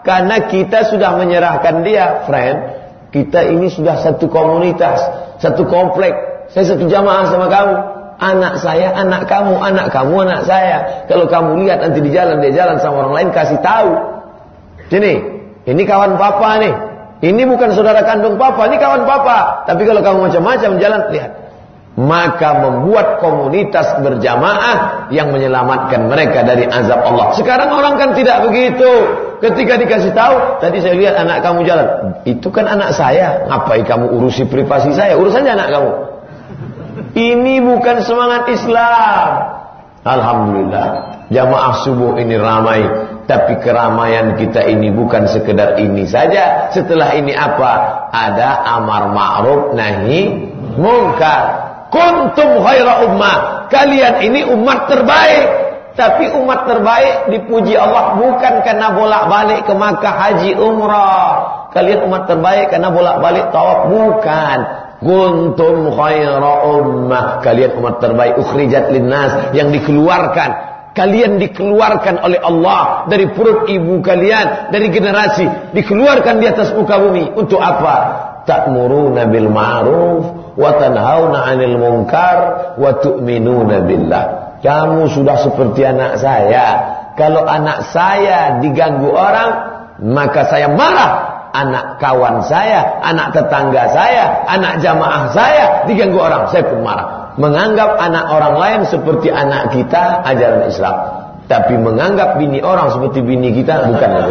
Karena kita sudah menyerahkan dia, friend Kita ini sudah satu komunitas, satu komplek. Saya satu jamaah sama kamu. Anak saya, anak kamu, anak kamu, anak saya. Kalau kamu lihat nanti di jalan, dia jalan sama orang lain, kasih tahu. Sini, ini kawan papa nih. Ini bukan saudara kandung papa, ini kawan papa. Tapi kalau kamu macam-macam jalan, lihat maka membuat komunitas berjamaah yang menyelamatkan mereka dari azab Allah. Sekarang orang kan tidak begitu. Ketika dikasih tahu, tadi saya lihat anak kamu jalan. Itu kan anak saya. Ngapain kamu urusi privasi saya? Urusannya anak kamu. Ini bukan semangat Islam. Alhamdulillah. Jamaah subuh ini ramai. Tapi keramaian kita ini bukan sekedar ini saja. Setelah ini apa? Ada amar ma'ruf nahi mungkar. Kuntum khaira ummah. Kalian ini umat terbaik. Tapi umat terbaik dipuji Allah bukan karena bolak-balik ke Makkah haji umrah. Kalian umat terbaik karena bolak-balik tawaf bukan. Kuntum khaira ummah. Kalian umat terbaik ukhrijat linnas yang dikeluarkan Kalian dikeluarkan oleh Allah dari perut ibu kalian, dari generasi, dikeluarkan di atas muka bumi untuk apa? Ta'muruna bil ma'ruf wa 'anil munkar wa billah. Kamu sudah seperti anak saya. Kalau anak saya diganggu orang, maka saya marah. Anak kawan saya, anak tetangga saya, anak jamaah saya diganggu orang, saya pun marah. Menganggap anak orang lain seperti anak kita ajaran Islam. Tapi menganggap bini orang seperti bini kita bukan.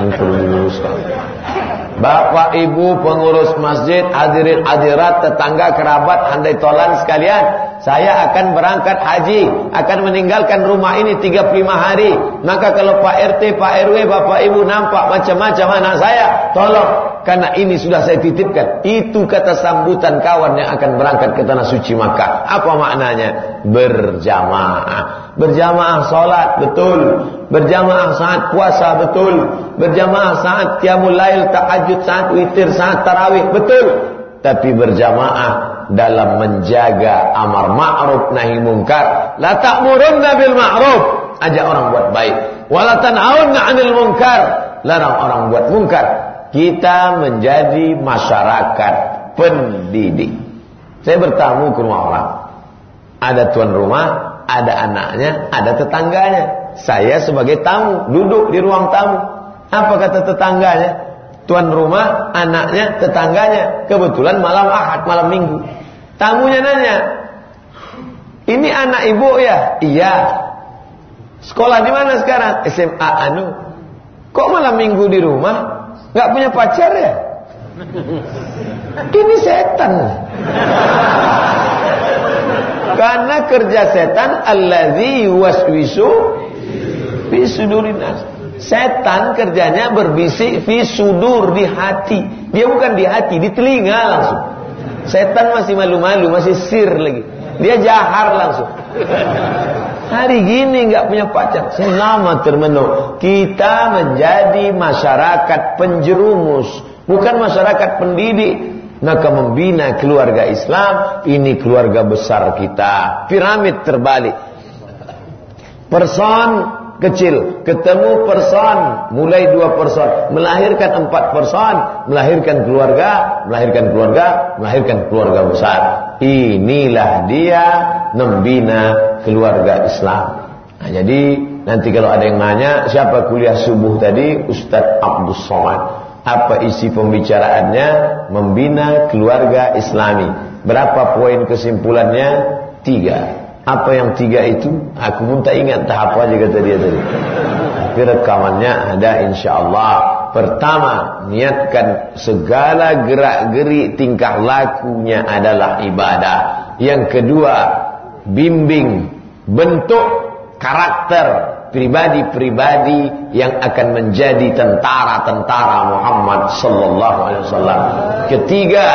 Ini perlu diluruskan. Bapak, ibu, pengurus masjid, hadirin hadirat, tetangga, kerabat, handai tolan sekalian. Saya akan berangkat haji, akan meninggalkan rumah ini 35 hari. Maka kalau Pak RT, Pak RW, Bapak Ibu nampak macam-macam anak saya, tolong. Karena ini sudah saya titipkan. Itu kata sambutan kawan yang akan berangkat ke Tanah Suci Makkah. Apa maknanya? Berjamaah. Berjamaah salat, betul. Berjamaah saat puasa, betul. Berjamaah saat qiyamul lail, tahajud, saat witir, saat tarawih, betul. Tapi berjamaah dalam menjaga amar ma'ruf nahi munkar. La ta'murunna bil ma'ruf, ajak orang buat baik. Wa la tanhauna 'anil munkar, larang orang buat munkar. Kita menjadi masyarakat pendidik. Saya bertamu ke rumah orang. Ada tuan rumah, ada anaknya, ada tetangganya. Saya sebagai tamu duduk di ruang tamu. Apa kata tetangganya? Tuan rumah, anaknya, tetangganya. Kebetulan malam Ahad, malam Minggu. Tamunya nanya, "Ini anak ibu ya?" "Iya." "Sekolah di mana sekarang?" "SMA anu." "Kok malam Minggu di rumah?" Gak punya pacar ya? Ini setan. Karena kerja setan allazi waswisu fi sudurinas. Setan kerjanya berbisik fi sudur di hati. Dia bukan di hati, di telinga langsung. Setan masih malu-malu, masih sir lagi. Dia jahar langsung. Hari gini nggak punya pacar, selama termenung. Kita menjadi masyarakat penjerumus, bukan masyarakat pendidik. Maka membina keluarga Islam, ini keluarga besar kita. Piramid terbalik. Person kecil, ketemu person, mulai dua person, melahirkan empat person, melahirkan keluarga, melahirkan keluarga, melahirkan keluarga besar. Inilah dia membina keluarga Islam. Nah, jadi nanti kalau ada yang nanya siapa kuliah subuh tadi Ustadz Abdul Somad. Apa isi pembicaraannya? Membina keluarga Islami. Berapa poin kesimpulannya? Tiga. Apa yang tiga itu? Aku pun tak ingat tahap aja kata dia tadi. Tapi rekamannya ada insya Allah. Pertama, niatkan segala gerak-gerik tingkah lakunya adalah ibadah. Yang kedua, bimbing bentuk karakter pribadi-pribadi yang akan menjadi tentara-tentara Muhammad sallallahu alaihi wasallam. Ketiga,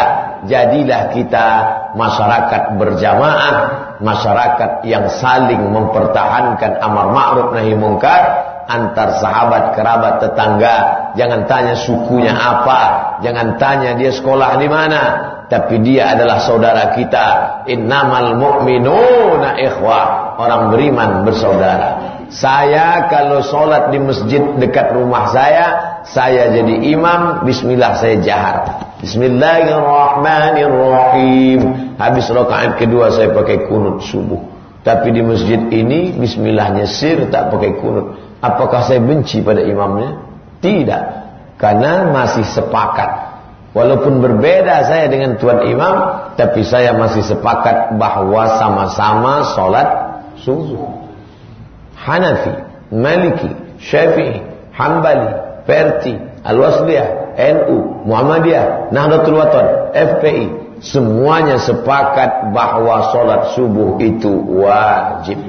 jadilah kita masyarakat berjamaah, masyarakat yang saling mempertahankan amar ma'ruf nahi munkar antar sahabat, kerabat, tetangga. Jangan tanya sukunya apa, jangan tanya dia sekolah di mana, tapi dia adalah saudara kita. Innamal mu'minuna ikhwah. Orang beriman bersaudara. Saya kalau sholat di masjid dekat rumah saya, saya jadi imam, bismillah saya jahar. Bismillahirrahmanirrahim. Habis rakaat kedua saya pakai kunut subuh. Tapi di masjid ini bismillahnya sir tak pakai kunut. Apakah saya benci pada imamnya? Tidak. Karena masih sepakat. Walaupun berbeda saya dengan tuan imam, tapi saya masih sepakat bahwa sama-sama solat subuh. Hanafi, Maliki, Syafi'i, Hambali, Perti, Al-Wasliyah, NU, Muhammadiyah, Nahdlatul Wathon, FPI, semuanya sepakat bahwa solat subuh itu wajib.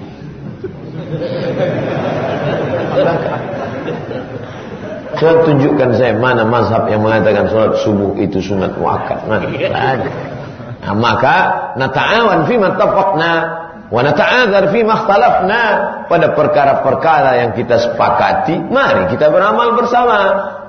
Coba tunjukkan saya mana mazhab yang mengatakan solat subuh itu sunat muakkad. Mana? Nah, maka nata'awan fi mattafaqna Wa nata'adzar fi makhtalafna pada perkara-perkara yang kita sepakati, mari kita beramal bersama.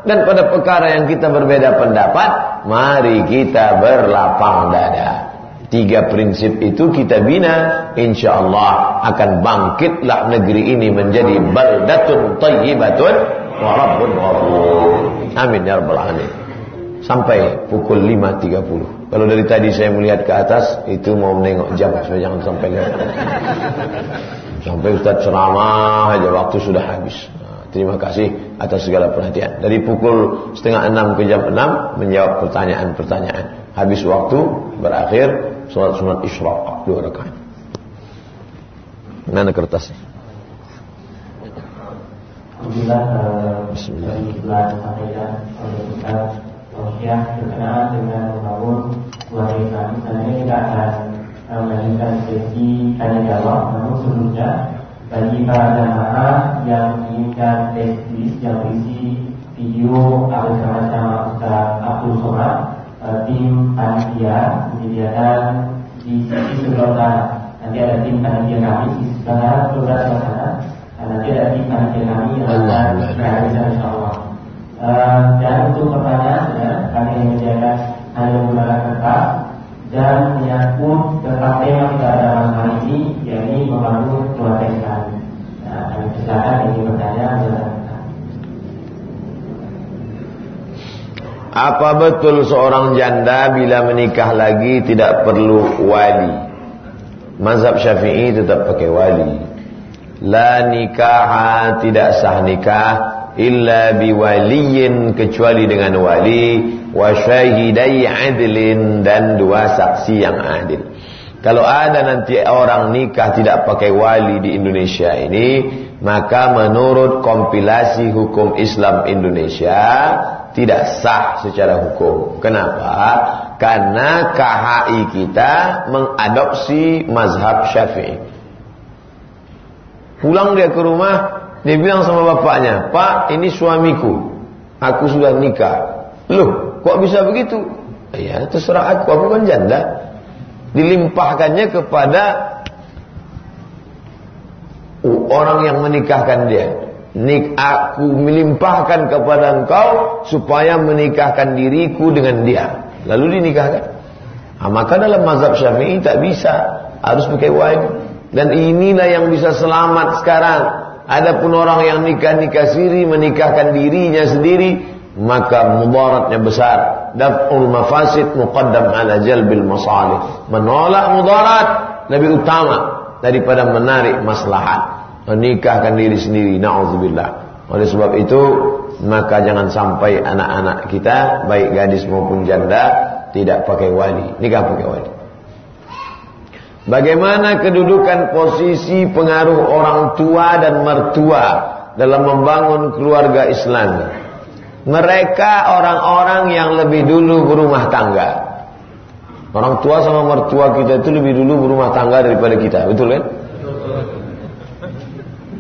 Dan pada perkara yang kita berbeda pendapat, mari kita berlapang dada. Tiga prinsip itu kita bina, insya Allah akan bangkitlah negeri ini menjadi baldatun tayyibatun wa rabbun Amin ya rabbal alamin. Sampai pukul 5.30. Kalau dari tadi saya melihat ke atas itu mau menengok jam supaya jangan sampai lihat. Sampai Ustaz ceramah aja waktu sudah habis. Nah, terima kasih atas segala perhatian. Dari pukul setengah enam ke jam enam menjawab pertanyaan-pertanyaan. Habis waktu berakhir sholat sunat isyraq dua rakaat. Mana kertasnya? Alhamdulillah Bismillah. Sosial berkenaan dengan membangun sebuah desa. Misalnya kita akan eh, melanjutkan sesi tanya jawab. Namun sebelumnya bagi para jamaah yang menginginkan test yang berisi video atau sama-sama Ustaz Abdul Somad, eh, tim panitia menyediakan di sisi sebelah. Nanti ada tim panitia kami di sebelah sebelah sana. Nanti ada tim panitia kami yang akan berada di sana Eh, dan untuk pertanyaannya kami menyediakan hanya menggunakan kertas dan menyangkut tentang tema kita ada malam hari ini yakni membangun keluarga Islam. Nah, kami persilakan pertanyaan Apa betul seorang janda bila menikah lagi tidak perlu wali? Mazhab Syafi'i tetap pakai wali. La nikah tidak sah nikah illa biwaliyin kecuali dengan wali wa syahidai adlin dan dua saksi yang adil. Kalau ada nanti orang nikah tidak pakai wali di Indonesia ini, maka menurut kompilasi hukum Islam Indonesia tidak sah secara hukum. Kenapa? Karena KHI kita mengadopsi mazhab Syafi'i. Pulang dia ke rumah, dia bilang sama bapaknya, Pak ini suamiku. Aku sudah nikah. Loh, kok bisa begitu? Ya, terserah aku, aku kan janda. Dilimpahkannya kepada orang yang menikahkan dia. Nik aku melimpahkan kepada engkau supaya menikahkan diriku dengan dia. Lalu dinikahkan. Nah, maka dalam mazhab Syafi'i tak bisa, harus pakai wajib. Dan inilah yang bisa selamat sekarang. Adapun orang yang nikah-nikah siri menikahkan dirinya sendiri maka mudaratnya besar. Daf'ul mafasid muqaddam ala jalbil masalih. Menolak mudarat lebih utama daripada menarik maslahat. Menikahkan diri sendiri. Na'udzubillah. Oleh sebab itu maka jangan sampai anak-anak kita baik gadis maupun janda tidak pakai wali. Nikah pakai wali. Bagaimana kedudukan posisi pengaruh orang tua dan mertua dalam membangun keluarga Islam? Mereka orang-orang yang lebih dulu berumah tangga. Orang tua sama mertua kita itu lebih dulu berumah tangga daripada kita, betul kan?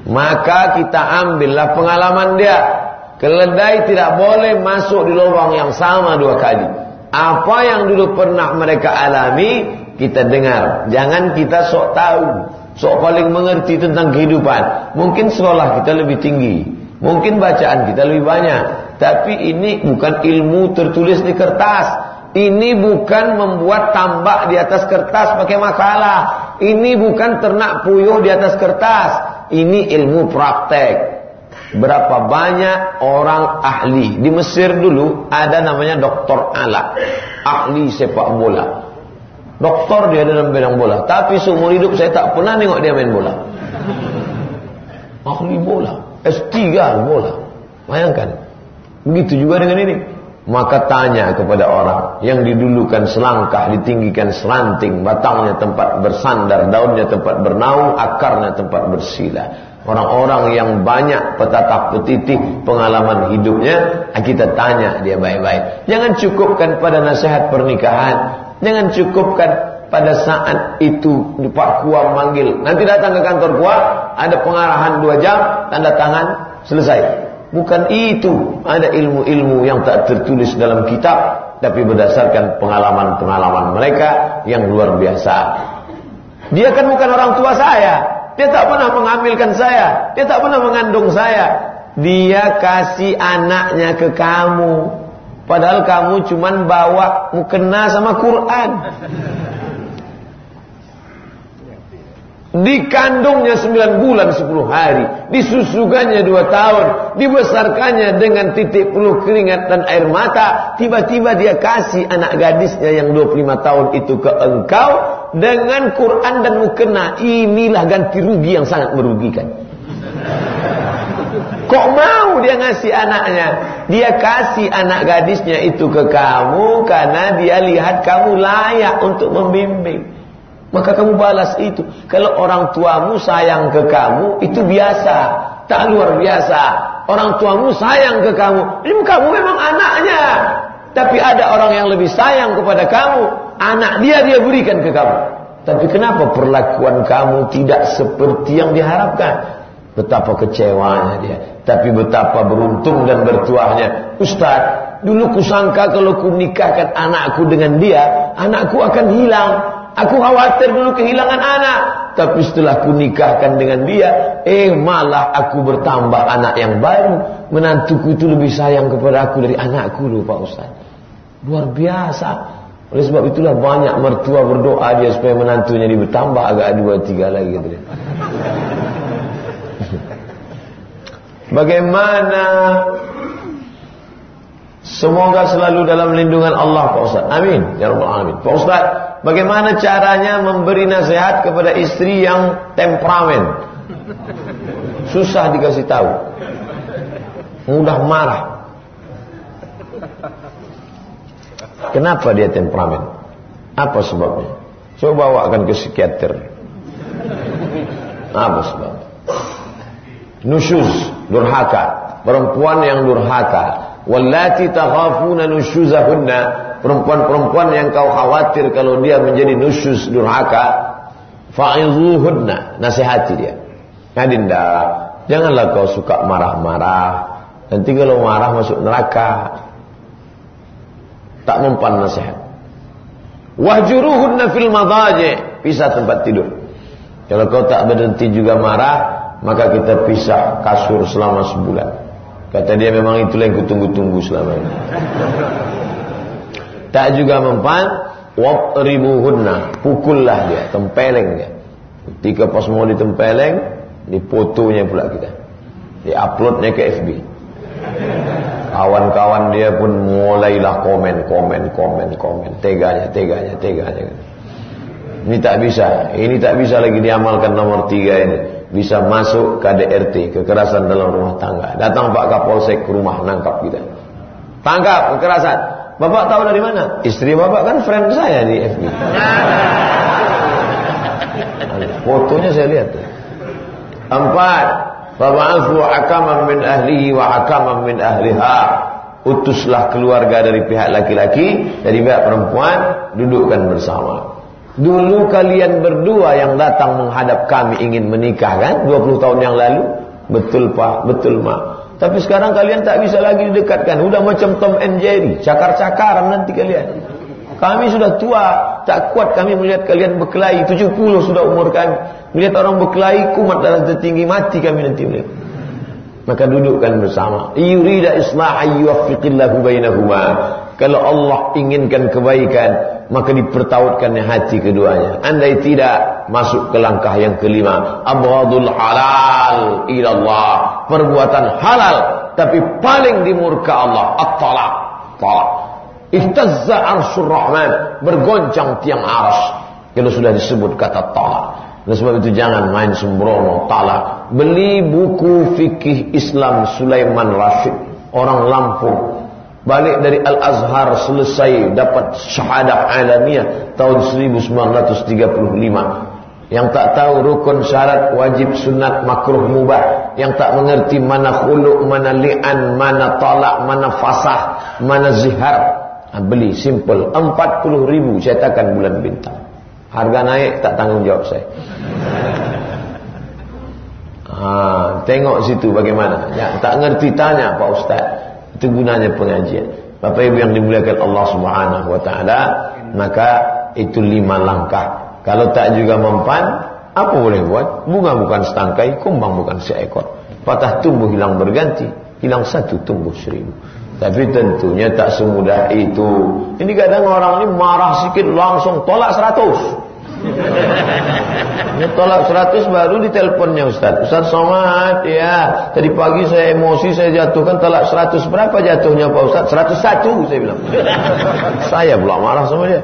Maka kita ambillah pengalaman dia. Keledai tidak boleh masuk di lubang yang sama dua kali. Apa yang dulu pernah mereka alami, kita dengar. Jangan kita sok tahu, sok paling mengerti tentang kehidupan. Mungkin sekolah kita lebih tinggi, mungkin bacaan kita lebih banyak. Tapi ini bukan ilmu tertulis di kertas. Ini bukan membuat tambak di atas kertas pakai makalah. Ini bukan ternak puyuh di atas kertas. Ini ilmu praktek. Berapa banyak orang ahli. Di Mesir dulu ada namanya doktor Ala. Ahli sepak bola. Doktor dia dalam bidang bola. Tapi seumur hidup saya tak pernah nengok dia main bola. Ahli bola. S3 bola. Bayangkan. Begitu juga dengan ini. Maka tanya kepada orang yang didulukan selangkah, ditinggikan selanting, batangnya tempat bersandar, daunnya tempat bernaung, akarnya tempat bersila. Orang-orang yang banyak petatap petitih pengalaman hidupnya, kita tanya dia baik-baik. Jangan cukupkan pada nasihat pernikahan, jangan cukupkan pada saat itu Pak Kuam manggil. Nanti datang ke kantor Kuam, ada pengarahan dua jam, tanda tangan, selesai. Bukan itu. Ada ilmu-ilmu yang tak tertulis dalam kitab. Tapi berdasarkan pengalaman-pengalaman mereka yang luar biasa. Dia kan bukan orang tua saya. Dia tak pernah mengambilkan saya. Dia tak pernah mengandung saya. Dia kasih anaknya ke kamu. Padahal kamu cuman bawa mukena sama Quran. Dikandungnya 9 bulan 10 hari Disusukannya 2 tahun Dibesarkannya dengan titik peluh keringat dan air mata Tiba-tiba dia kasih anak gadisnya yang 25 tahun itu ke engkau Dengan Quran dan mukena Inilah ganti rugi yang sangat merugikan Kok mau dia ngasih anaknya Dia kasih anak gadisnya itu ke kamu Karena dia lihat kamu layak untuk membimbing maka kamu balas itu. Kalau orang tuamu sayang ke kamu, itu biasa. Tak luar biasa. Orang tuamu sayang ke kamu. Ini kamu memang anaknya. Tapi ada orang yang lebih sayang kepada kamu. Anak dia dia berikan ke kamu. Tapi kenapa perlakuan kamu tidak seperti yang diharapkan? Betapa kecewanya dia. Tapi betapa beruntung dan bertuahnya. Ustaz, dulu kusangka kalau ku nikahkan anakku dengan dia, anakku akan hilang. Aku khawatir dulu kehilangan anak. Tapi setelah ku nikahkan dengan dia, eh malah aku bertambah anak yang baru. Menantuku itu lebih sayang kepada aku dari anakku loh Pak Ustaz. Luar biasa. Oleh sebab itulah banyak mertua berdoa dia supaya menantunya dia bertambah agak dua tiga lagi gitu. Bagaimana Semoga selalu dalam lindungan Allah Pak Ustaz. Amin. Ya Rabbal. Pak Ustaz, bagaimana caranya memberi nasihat kepada istri yang temperamen? Susah dikasih tahu. Mudah marah. Kenapa dia temperamen? Apa sebabnya? Coba bawakan ke psikiater. Apa sebabnya? Nusyuz, durhaka. Perempuan yang durhaka Wallati takhafuna nusyuzahunna perempuan-perempuan yang kau khawatir kalau dia menjadi nusyuz durhaka fa'izuhunna nasihati dia. Adinda, janganlah kau suka marah-marah. Nanti kalau marah masuk neraka. Tak mempan nasihat. Wahjuruhunna fil madaji, pisah tempat tidur. Kalau kau tak berhenti juga marah, maka kita pisah kasur selama sebulan. Kata dia memang itulah yang kutunggu-tunggu selama ini. Tak juga mempan watribuhunna, pukullah dia, tempeleng dia. Ketika pas mau ditempeleng, dipotonya pula kita. Di-uploadnya ke FB. Kawan-kawan dia pun mulailah komen, komen, komen, komen. Teganya, teganya, teganya. Ini tak bisa. Ini tak bisa lagi diamalkan nomor tiga ini bisa masuk KDRT kekerasan dalam rumah tangga. Datang Pak Kapolsek ke rumah nangkap kita. Tangkap kekerasan. Bapak tahu dari mana? Istri bapak kan friend saya di FB. Fotonya saya lihat. Empat. Fab'athu akaman min ahlihi wa akaman min ahliha. Utuslah keluarga dari pihak laki-laki, dari pihak perempuan, dudukkan bersama. Dulu kalian berdua yang datang menghadap kami ingin menikah kan? 20 tahun yang lalu? Betul pak, betul mak. Tapi sekarang kalian tak bisa lagi didekatkan. Udah macam Tom and Jerry. Cakar-cakaran nanti kalian. Kami sudah tua. Tak kuat kami melihat kalian berkelahi. 70 sudah umur kami. Melihat orang berkelahi kumat darah tertinggi Mati kami nanti melihat. Maka dudukkan bersama. Yurida islah ayyuafiqillahu bainahuma Kalau Allah inginkan kebaikan maka dipertautkannya hati keduanya. Andai tidak, masuk ke langkah yang kelima. Abghadul halal ilallah. Perbuatan halal tapi paling dimurka Allah. At-talaq. Talak. Ihtazza arsyur rahman. Bergoncang tiang aras. Kalau sudah disebut kata talak. Oleh sebab itu jangan main sembrono talak. Beli buku fikih Islam Sulaiman Rashid. Orang Lampung balik dari Al-Azhar selesai dapat syahadah alamiah tahun 1935 yang tak tahu rukun syarat wajib sunat makruh mubah. Yang tak mengerti mana khuluk mana li'an mana talak mana fasah mana zihar. Ha, beli simple. 40 ribu cetakan bulan bintang. Harga naik tak tanggung jawab saya. Ha, tengok situ bagaimana. Ya, tak ngerti tanya Pak Ustaz itu gunanya pengajian. Bapak Ibu yang dimuliakan Allah Subhanahu wa taala, maka itu lima langkah. Kalau tak juga mempan, apa boleh buat? Bunga bukan setangkai, kumbang bukan seekor. Patah tumbuh hilang berganti, hilang satu tumbuh seribu. Tapi tentunya tak semudah itu. Ini kadang orang ini marah sikit langsung tolak seratus. Ini tolak 100 baru di teleponnya Ustaz. Ustaz Somad, ya. Tadi pagi saya emosi, saya jatuhkan tolak 100. Berapa jatuhnya Pak Ustaz? 101 saya bilang. saya pula marah sama dia.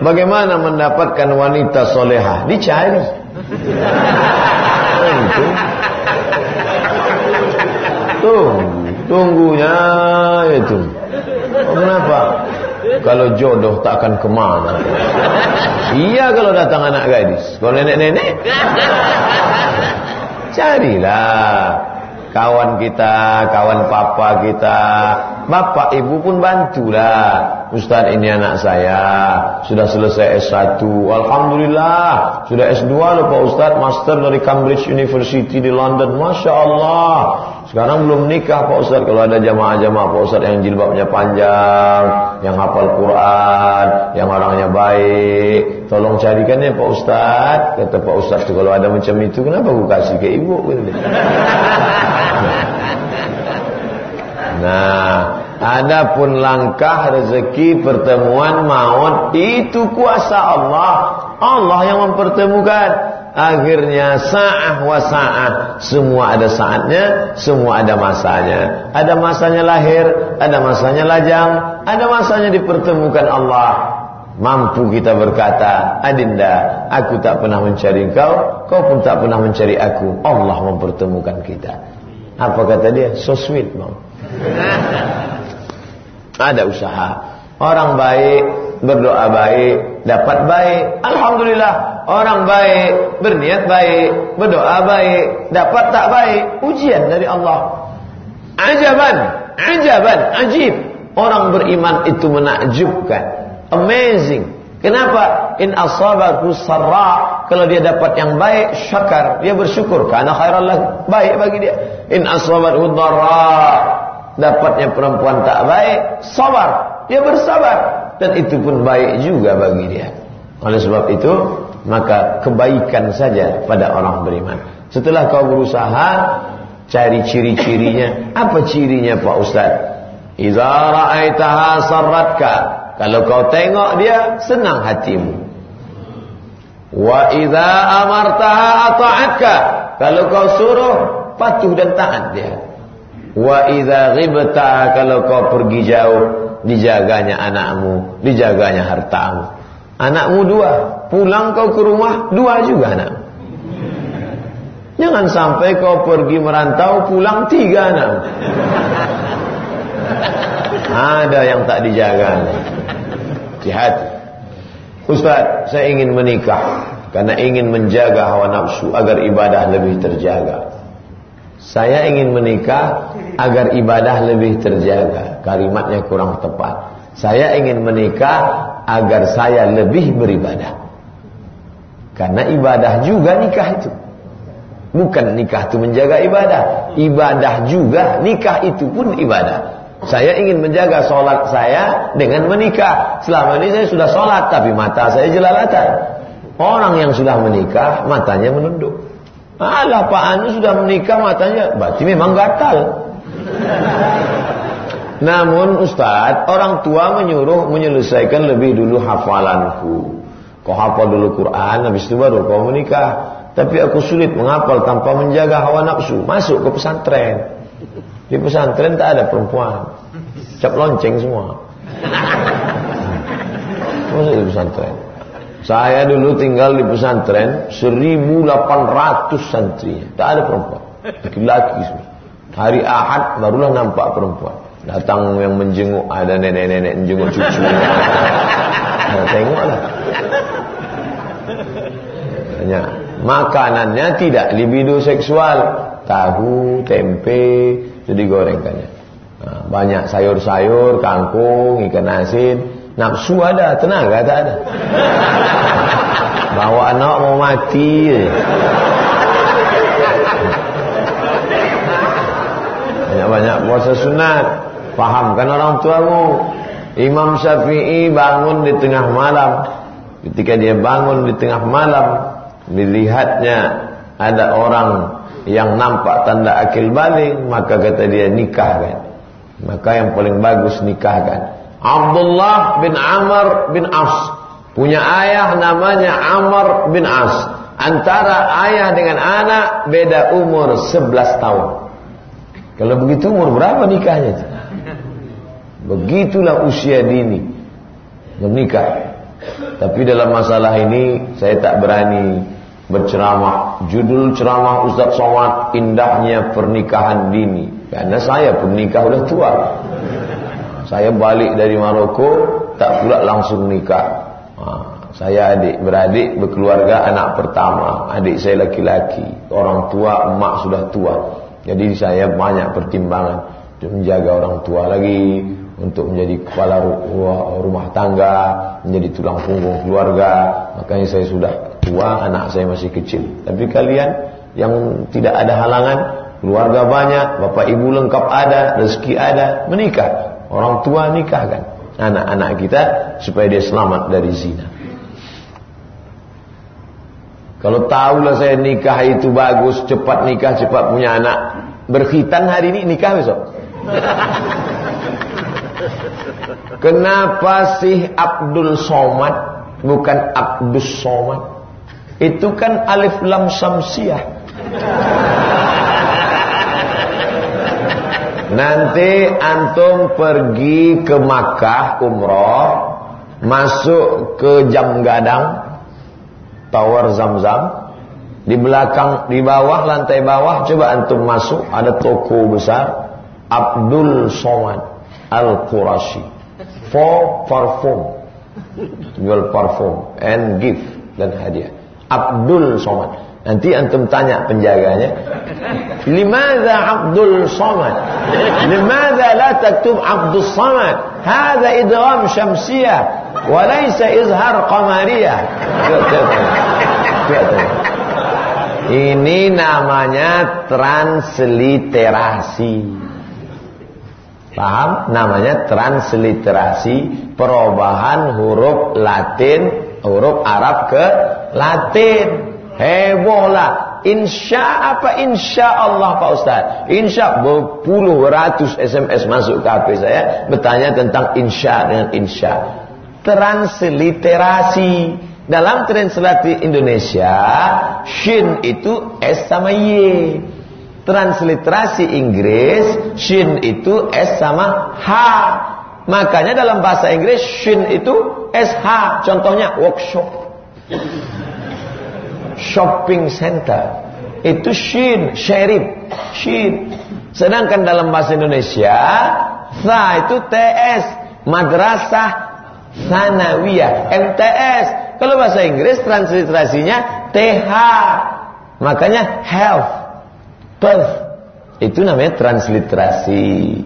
Bagaimana mendapatkan wanita solehah? Dicari. Tunggu. Tunggu. Tunggunya itu. Oh, kenapa? Kalau jodoh tak akan ke mana. Iya kalau datang anak gadis. Kalau nenek-nenek. Carilah kawan kita, kawan papa kita, bapak ibu pun bantulah. Ustaz ini anak saya sudah selesai S1. Alhamdulillah, sudah S2 loh Pak Ustaz, master dari Cambridge University di London. Masya Allah. Sekarang belum nikah Pak Ustaz. Kalau ada jamaah-jamaah Pak Ustaz yang jilbabnya panjang Yang hafal Quran Yang orangnya baik Tolong carikan ya Pak Ustaz. Kata Pak Ustaz tu kalau ada macam itu Kenapa aku kasih ke ibu? Nah ada pun langkah rezeki pertemuan maut Itu kuasa Allah. Allah yang mempertemukan Akhirnya sa'ah wa sa'ah. Semua ada saatnya Semua ada masanya. Ada masanya lahir Ada masanya lajang Ada masanya dipertemukan Allah. Mampu kita berkata Adinda Aku tak pernah mencari kau Kau pun tak pernah mencari aku. Allah mempertemukan kita. Apa kata dia? So sweet mau Ada usaha. Orang baik berdoa baik, dapat baik. Alhamdulillah, orang baik, berniat baik, berdoa baik, dapat tak baik, ujian dari Allah. Ajaban, ajaban, ajib. Orang beriman itu menakjubkan. Amazing. Kenapa? In asabahu sarra, kalau dia dapat yang baik, syakar, dia bersyukur karena khairallah baik bagi dia. In asabahu dharra, dapatnya perempuan tak baik, sabar, dia bersabar dan itu pun baik juga bagi dia. Oleh sebab itu, maka kebaikan saja pada orang beriman. Setelah kau berusaha cari ciri-cirinya, apa cirinya Pak Ustaz? Idza ra'aitaha sarratka. Kalau kau tengok dia senang hatimu. Wa idza amartaha ata'atka. Kalau kau suruh patuh dan taat dia. Wa idza ghibta kalau kau pergi jauh dijaganya anakmu, dijaganya hartamu. Anakmu dua, pulang kau ke rumah, dua juga anak. Jangan sampai kau pergi merantau, pulang tiga anak. Ada yang tak dijaga. Hati-hati. Ustaz, saya ingin menikah karena ingin menjaga hawa nafsu agar ibadah lebih terjaga. Saya ingin menikah agar ibadah lebih terjaga. Kalimatnya kurang tepat. Saya ingin menikah agar saya lebih beribadah. Karena ibadah juga nikah itu. Bukan nikah itu menjaga ibadah. Ibadah juga nikah itu pun ibadah. Saya ingin menjaga solat saya dengan menikah. Selama ini saya sudah solat tapi mata saya jelalatan. Orang yang sudah menikah matanya menunduk. Alah Pak Anu sudah menikah matanya Berarti memang gatal Namun Ustaz Orang tua menyuruh menyelesaikan lebih dulu hafalanku Kau hafal dulu Quran, habis itu baru kau menikah. Tapi aku sulit menghafal tanpa menjaga hawa nafsu. Masuk ke pesantren. Di pesantren tak ada perempuan. Cap lonceng semua. Masuk di pesantren. Saya dulu tinggal di pesantren 1800 santri. Tak ada perempuan. Laki-laki semua. Hari Ahad barulah nampak perempuan. Datang yang menjenguk ada nenek-nenek menjenguk cucu. Nah, tengoklah. Tanya, makanannya tidak libido seksual, tahu, tempe, itu digorengkannya. Nah, banyak sayur-sayur, kangkung, ikan asin, nafsu ada, tenaga tak ada. Bawa anak mau mati. Banyak-banyak puasa sunat. Fahamkan orang tuamu. Imam Syafi'i bangun di tengah malam. Ketika dia bangun di tengah malam, dilihatnya ada orang yang nampak tanda akil balik, maka kata dia nikahkan. Maka yang paling bagus nikahkan. Abdullah bin Amr bin As punya ayah namanya Amr bin As. Antara ayah dengan anak beda umur 11 tahun. Kalau begitu umur berapa nikahnya? Begitulah usia dini menikah. Tapi dalam masalah ini saya tak berani berceramah. Judul ceramah Ustaz Somad indahnya pernikahan dini. Karena saya pun nikah sudah tua. Saya balik dari Maroko tak pula langsung nikah. Saya adik beradik berkeluarga anak pertama. Adik saya laki-laki. Orang tua emak sudah tua. Jadi saya banyak pertimbangan menjaga orang tua lagi, untuk menjadi kepala rumah tangga, menjadi tulang punggung keluarga. Makanya saya sudah tua, anak saya masih kecil. Tapi kalian yang tidak ada halangan, keluarga banyak, bapak ibu lengkap ada, rezeki ada, menikah. Orang tua nikahkan anak-anak kita supaya dia selamat dari zina. Kalau tahulah saya nikah itu bagus, cepat nikah, cepat punya anak. Berkhitan hari ini, nikah besok. Kenapa sih Abdul Somad bukan Abdus Somad? Itu kan alif lam samsiah. Nanti antum pergi ke Makkah umroh, masuk ke jam gadang, tower Zam-Zam. Di belakang, di bawah, lantai bawah, coba antum masuk, ada toko besar. Abdul Somad Al-Qurashi. For parfum. Jual parfum and gift dan hadiah. Abdul Somad. Nanti antum tanya penjaganya, "Limadza Abdul Somad? Limadza la taktub Abdul Somad? Hadza idgham syamsiyah wa laysa izhar qamariyah." Ini namanya transliterasi. Paham? Namanya transliterasi perubahan huruf Latin, huruf Arab ke Latin. Hebohlah. Insya apa insya Allah Pak Ustaz? Insya berpuluh ratus SMS masuk ke HP saya bertanya tentang insya dengan insya. Transliterasi. Dalam translasi Indonesia, shin itu S sama Y. Transliterasi Inggris, shin itu S sama H. Makanya dalam bahasa Inggris, shin itu SH. Contohnya workshop. Shopping center. Itu shin, sherif, shin. Sedangkan dalam bahasa Indonesia, tha itu TS, madrasah sanawiyah, MTS. Kalau bahasa Inggris transliterasinya TH. Makanya health, birth. Itu namanya transliterasi.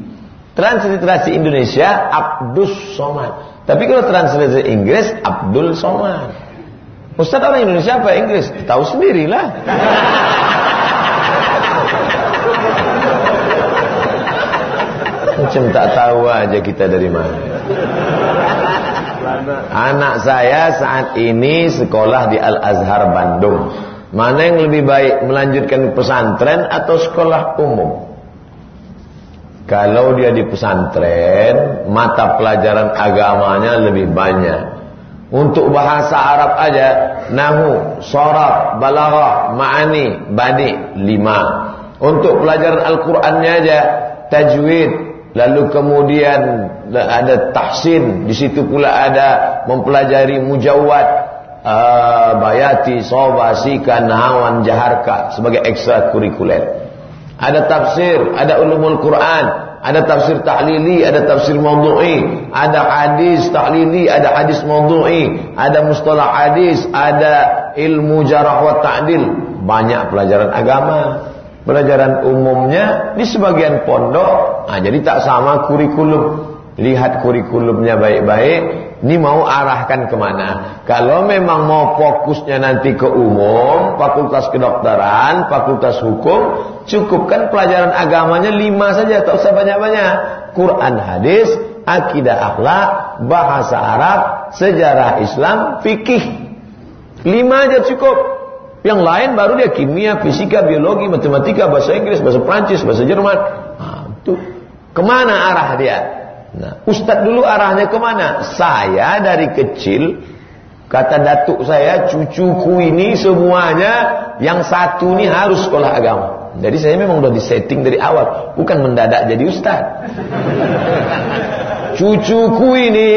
Transliterasi Indonesia Abdus Somad. Tapi kalau transliterasi Inggris Abdul Somad. Ustaz orang Indonesia apa Inggris? Tahu sendirilah. Macam tak tahu aja kita dari mana. Anak saya saat ini sekolah di Al-Azhar Bandung. Mana yang lebih baik melanjutkan pesantren atau sekolah umum? Kalau dia di pesantren, mata pelajaran agamanya lebih banyak. Untuk bahasa Arab aja nahu, sorab, balaghah, ma'ani, bani lima. Untuk pelajaran Al-Qur'annya aja tajwid, lalu kemudian ada tahsin, di situ pula ada mempelajari mujawad, uh, bayati, soba, sika, nahawan, jaharka sebagai ekstra kurikuler. Ada tafsir, ada ulumul Quran, ada tafsir tahlili, ada tafsir maudhu'i, ada hadis tahlili, ada hadis maudhu'i, ada mustalah hadis, ada ilmu jarah wa ta'dil. Banyak pelajaran agama. Pelajaran umumnya di sebagian pondok, nah, jadi tak sama kurikulum. Lihat kurikulumnya baik-baik, ini mau arahkan ke mana. Kalau memang mau fokusnya nanti ke umum, fakultas kedokteran, fakultas hukum, cukupkan pelajaran agamanya lima saja, tak usah banyak-banyak. Quran hadis, akidah akhlak, bahasa Arab, sejarah Islam, fikih. Lima aja cukup. Yang lain baru dia kimia, fisika, biologi, matematika, bahasa Inggris, bahasa Prancis, bahasa Jerman. Nah, itu. Ke mana arah dia? Nah, Ustadz dulu arahnya ke mana? Saya dari kecil, kata datuk saya, cucuku ini semuanya, yang satu ini harus sekolah agama. Jadi saya memang udah disetting dari awal, bukan mendadak jadi Ustadz. Cucuku ini,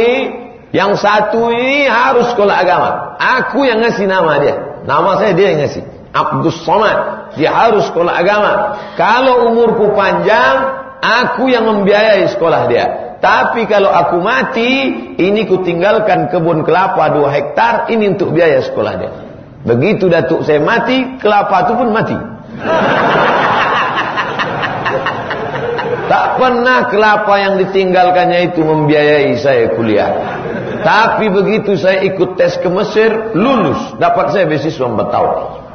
yang satu ini harus sekolah agama. Aku yang ngasih nama dia. Nama saya dia yang ngasih. Abdus Somad. Dia harus sekolah agama. Kalau umurku panjang, aku yang membiayai sekolah dia. Tapi kalau aku mati, ini ku tinggalkan kebun kelapa dua hektar, ini untuk biaya sekolah dia. Begitu datuk saya mati, kelapa itu pun mati. Tak pernah kelapa yang ditinggalkannya itu membiayai saya kuliah. Tapi begitu saya ikut tes ke Mesir, lulus. Dapat saya beasiswa 4 tahun.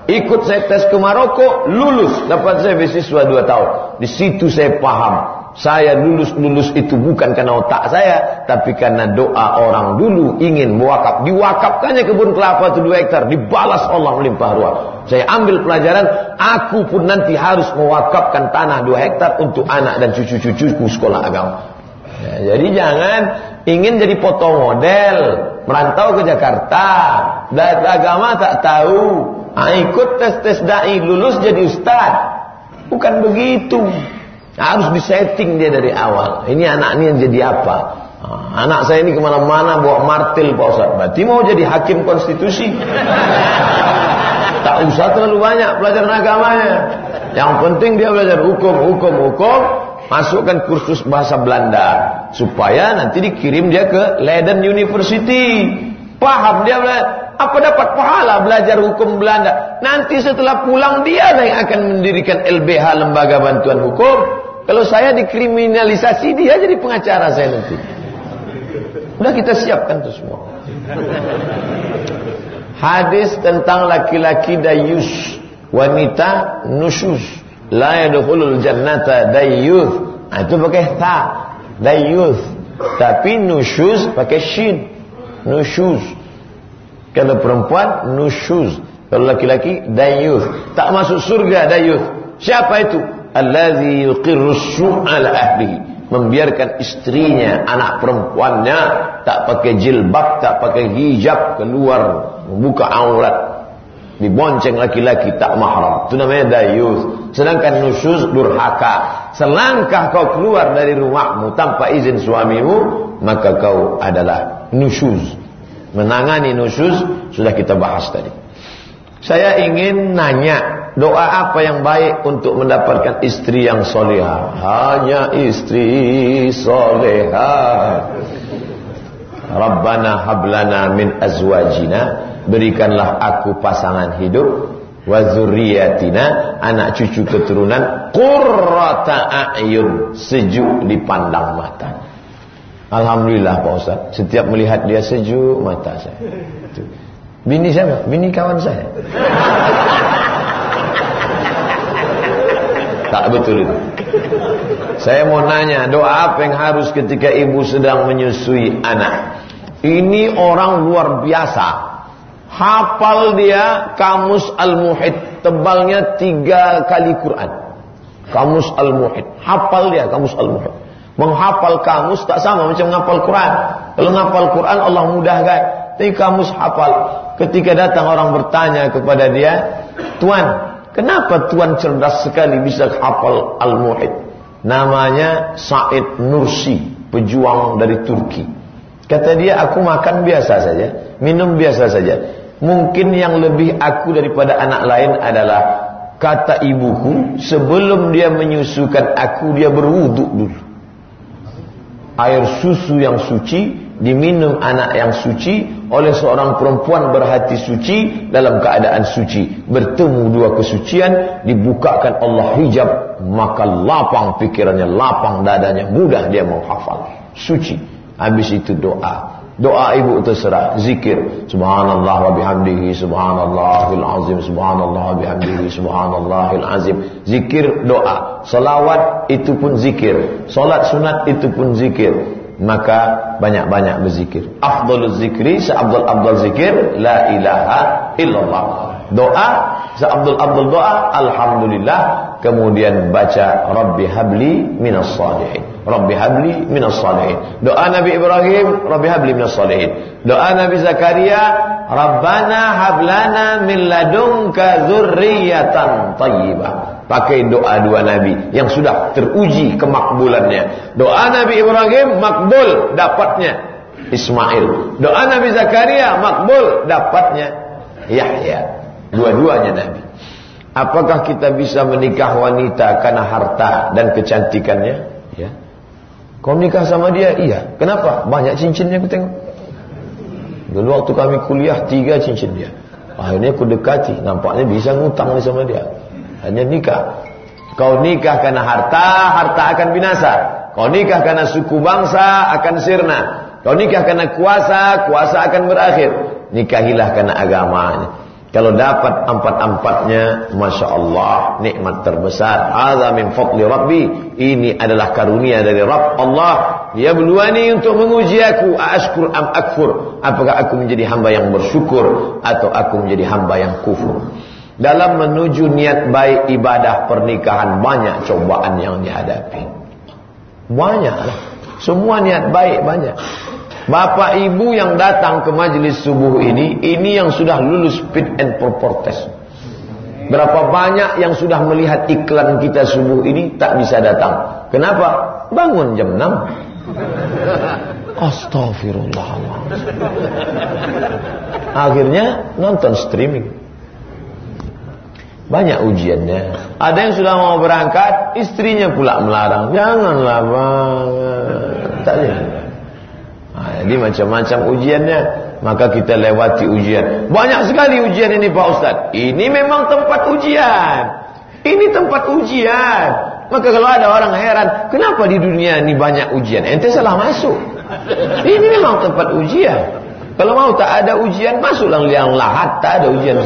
Ikut saya tes ke Maroko, lulus. Dapat saya beasiswa 2 tahun. Di situ saya paham saya lulus-lulus itu bukan karena otak saya, tapi karena doa orang dulu ingin mewakaf. Diwakafkannya kebun kelapa itu dua hektar, dibalas Allah melimpah ruah. Saya ambil pelajaran, aku pun nanti harus mewakafkan tanah dua hektar untuk anak dan cucu-cucuku sekolah agama. Ya, jadi jangan ingin jadi foto model, merantau ke Jakarta, dan agama tak tahu, ah, ikut tes-tes dai lulus jadi ustaz. Bukan begitu. Harus disetting dia dari awal. Ini anak ini yang jadi apa? Anak saya ini ke mana-mana bawa martil Pak Ustaz. Berarti mau jadi hakim konstitusi. tak usah terlalu banyak pelajaran agamanya. Yang penting dia belajar hukum, hukum, hukum. Masukkan kursus bahasa Belanda. Supaya nanti dikirim dia ke Leiden University. Paham dia belajar. Apa dapat pahala belajar hukum Belanda? Nanti setelah pulang dia yang akan mendirikan LBH Lembaga Bantuan Hukum. Kalau saya dikriminalisasi dia jadi pengacara saya nanti. Udah kita siapkan itu semua. Hadis tentang laki-laki dayus, wanita nusyus. La yadkhulul jannata dayuth. Nah, itu pakai ta. Dayuth. Tapi nusyus pakai shin. Nusyus. Kalau perempuan nusyus. Kalau laki-laki dayuth. Tak masuk surga dayuth. Siapa itu? Allazi yuqirru ala ahlihi membiarkan istrinya anak perempuannya tak pakai jilbab tak pakai hijab keluar membuka aurat. Dibonceng laki-laki tak mahram. Itu namanya dayus. Sedangkan nusyuz durhaka. Selangkah kau keluar dari rumahmu tanpa izin suamimu maka kau adalah nusyuz. Menangani nusyuz sudah kita bahas tadi saya ingin nanya Doa apa yang baik untuk mendapatkan istri yang soleha? Hanya istri soleha. Rabbana hablana min azwajina. Berikanlah aku pasangan hidup. Wa zurriyatina. Anak cucu keturunan. Qurrata a'yun. Sejuk dipandang mata. Alhamdulillah Pak Ustaz. Setiap melihat dia sejuk mata saya. Bini siapa? Bini kawan saya. Tak betul itu. Saya mau nanya, doa apa yang harus ketika ibu sedang menyusui anak? Ini orang luar biasa. Hafal dia kamus al-muhid. Tebalnya tiga kali Quran. Kamus al-muhid. Hafal dia kamus al-muhid. Menghafal kamus tak sama macam menghafal Quran. Kalau menghafal Quran Allah mudahkan. Tapi kamus hafal. Ketika datang orang bertanya kepada dia, Tuan, kenapa Tuan cerdas sekali bisa hafal Al-Muhid? Namanya Said Nursi, pejuang dari Turki. Kata dia, aku makan biasa saja, minum biasa saja. Mungkin yang lebih aku daripada anak lain adalah kata ibuku sebelum dia menyusukan aku dia berwuduk dulu air susu yang suci diminum anak yang suci oleh seorang perempuan berhati suci dalam keadaan suci. Bertemu dua kesucian dibukakan Allah hijab maka lapang pikirannya lapang dadanya mudah dia menghafal. Suci. Habis itu doa. Doa ibu terserah. Zikir. Subhanallah wa bihamdihi subhanallahil azim subhanallah wa bihamdihi subhanallahil azim zikir doa. Selawat itu pun zikir. Salat sunat itu pun zikir maka banyak-banyak berzikir afdalul zikri seabdul abdul zikir la ilaha illallah doa seabdul abdul doa alhamdulillah kemudian baca rabbi habli minas salihin Rabbi habli minas salihin. Doa Nabi Ibrahim, Rabbi habli minas salihin. Doa Nabi Zakaria, Rabbana hablana min ladunka dzurriyyatan thayyibah. Pakai doa dua nabi yang sudah teruji kemakbulannya. Doa Nabi Ibrahim makbul dapatnya Ismail. Doa Nabi Zakaria makbul dapatnya Yahya. Dua-duanya nabi. Apakah kita bisa menikah wanita karena harta dan kecantikannya? Ya. Kau nikah sama dia? Iya. Kenapa? Banyak cincinnya aku tengok. Dulu waktu kami kuliah, tiga cincin dia. Akhirnya aku dekati. Nampaknya bisa ngutang sama dia. Hanya nikah. Kau nikah karena harta, harta akan binasa. Kau nikah karena suku bangsa, akan sirna. Kau nikah karena kuasa, kuasa akan berakhir. Nikahilah karena agamanya. Kalau dapat empat-empatnya, Masya Allah, nikmat terbesar. Ada min fadli Rabbi. Ini adalah karunia dari Rabb Allah. Ya beluani untuk menguji aku. Ashkur am akfur. Apakah aku menjadi hamba yang bersyukur. Atau aku menjadi hamba yang kufur. Dalam menuju niat baik ibadah pernikahan. Banyak cobaan yang dihadapi. Banyak Semua niat baik banyak. Bapak ibu yang datang ke majlis subuh ini, ini yang sudah lulus fit and proper test. Berapa banyak yang sudah melihat iklan kita subuh ini tak bisa datang. Kenapa? Bangun jam 6. Astagfirullahaladzim. Akhirnya nonton streaming. Banyak ujiannya. Ada yang sudah mau berangkat, istrinya pula melarang. Janganlah bang. Tak. Nah, jadi macam-macam ujiannya. Maka kita lewati ujian. Banyak sekali ujian ini Pak Ustaz. Ini memang tempat ujian. Ini tempat ujian. Maka kalau ada orang heran, kenapa di dunia ini banyak ujian? Ente salah masuk. Ini memang tempat ujian. Kalau mau tak ada ujian, masuklah yang lahat, tak ada ujian.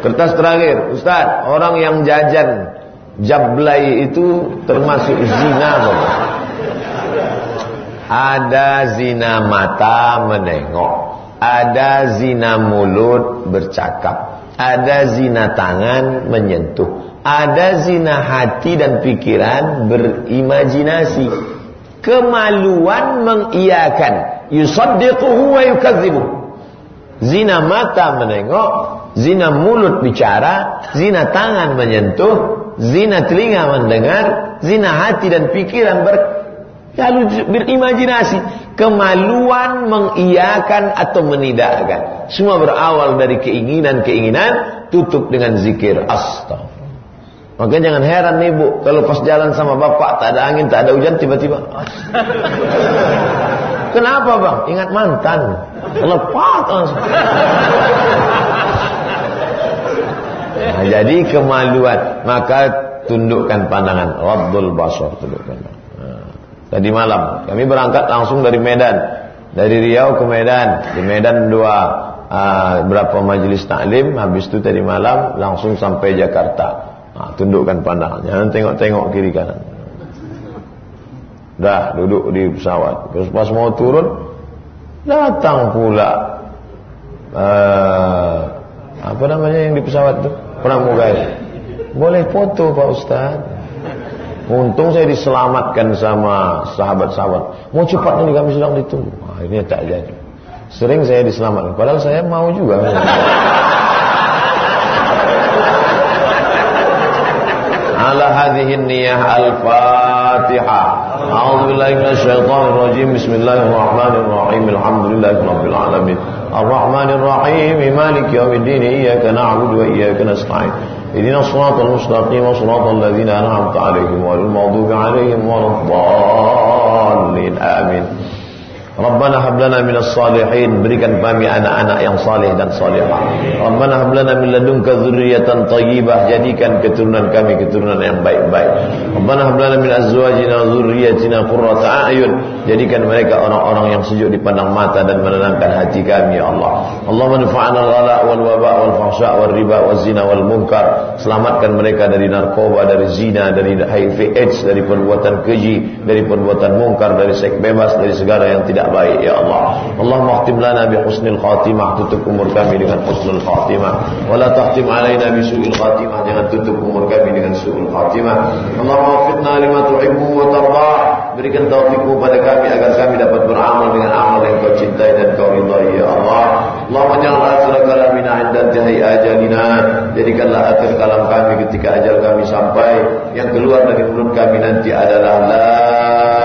Kertas terakhir, Ustaz, orang yang jajan jablay itu termasuk zina, Bapak. Ada zina mata menengok Ada zina mulut bercakap Ada zina tangan menyentuh Ada zina hati dan pikiran berimajinasi. Kemaluan mengiyakan. Yusaddiquhu wa yukadzibuh Zina mata menengok Zina mulut bicara Zina tangan menyentuh Zina telinga mendengar Zina hati dan pikiran ber Lalu berimajinasi. Kemaluan mengiyakan atau menidakkan. Semua berawal dari keinginan-keinginan. Tutup dengan zikir. Astagfirullah. Maka jangan heran nih bu. Kalau pas jalan sama bapak. Tak ada angin, tak ada hujan. Tiba-tiba. Kenapa bang? Ingat mantan. Lepas langsung. Nah, jadi kemaluan. Maka tundukkan pandangan. Rabbul basar. Tundukkan pandangan. Tadi malam kami berangkat langsung dari Medan, dari Riau ke Medan. Di Medan dua uh, berapa majelis taklim, habis itu tadi malam langsung sampai Jakarta. Nah, tundukkan pandangan, jangan tengok-tengok kiri kanan. Dah duduk di pesawat. Terus pas mau turun, datang pula uh, apa namanya yang di pesawat itu pramugari. Boleh foto Pak Ustaz. Untung saya diselamatkan sama sahabat-sahabat. Mau cepat ini kami sedang ditunggu. Akhirnya tak jadi. Sering saya diselamatkan. Padahal saya mau juga. Ala hadhihi niyah al-Fatihah. A'udzu billahi minasy syaithanir rajim. Bismillahirrahmanirrahim. Alhamdulillahi rabbil alamin. الرحمن الرحيم مالك يوم الدين إياك نعبد وإياك نستعين. إذن الصراط المستقيم صراط الذين أنعمت عليهم والمغضوب عليهم ولا الضالين. آمين. Rabbana hablana minas salihin berikan kami anak-anak yang saleh dan salihah. Rabbana hablana min ladunka dzurriyyatan thayyibah jadikan keturunan kami keturunan yang baik-baik. Rabbana hablana min azwajina wa dzurriyyatina qurrata a'yun jadikan mereka orang-orang yang sejuk dipandang mata dan menenangkan hati kami ya Allah. Allahumma nfa'na al-ghala wal waba wal fahsya wal riba wal zina wal munkar. Selamatkan mereka dari narkoba, dari zina, dari HIV AIDS, dari perbuatan keji, dari perbuatan mungkar, dari seks bebas, dari segala yang tidak tidak baik ya Allah. Allah mahtim lana bi husnil khatimah tutup umur kami dengan husnul khatimah. Wala tahtim alaina bi su'il khatimah jangan tutup umur kami dengan su'il khatimah. Allah waffiqna lima tuhibbu wa tarda. Berikan taufikmu pada kami agar kami dapat beramal dengan amal yang kau cintai dan kau ridai ya Allah. Allah jangan akhir kalamina inda intihai ajalina. Jadikanlah akhir kalam kami ketika ajal kami sampai yang keluar dari mulut kami nanti adalah la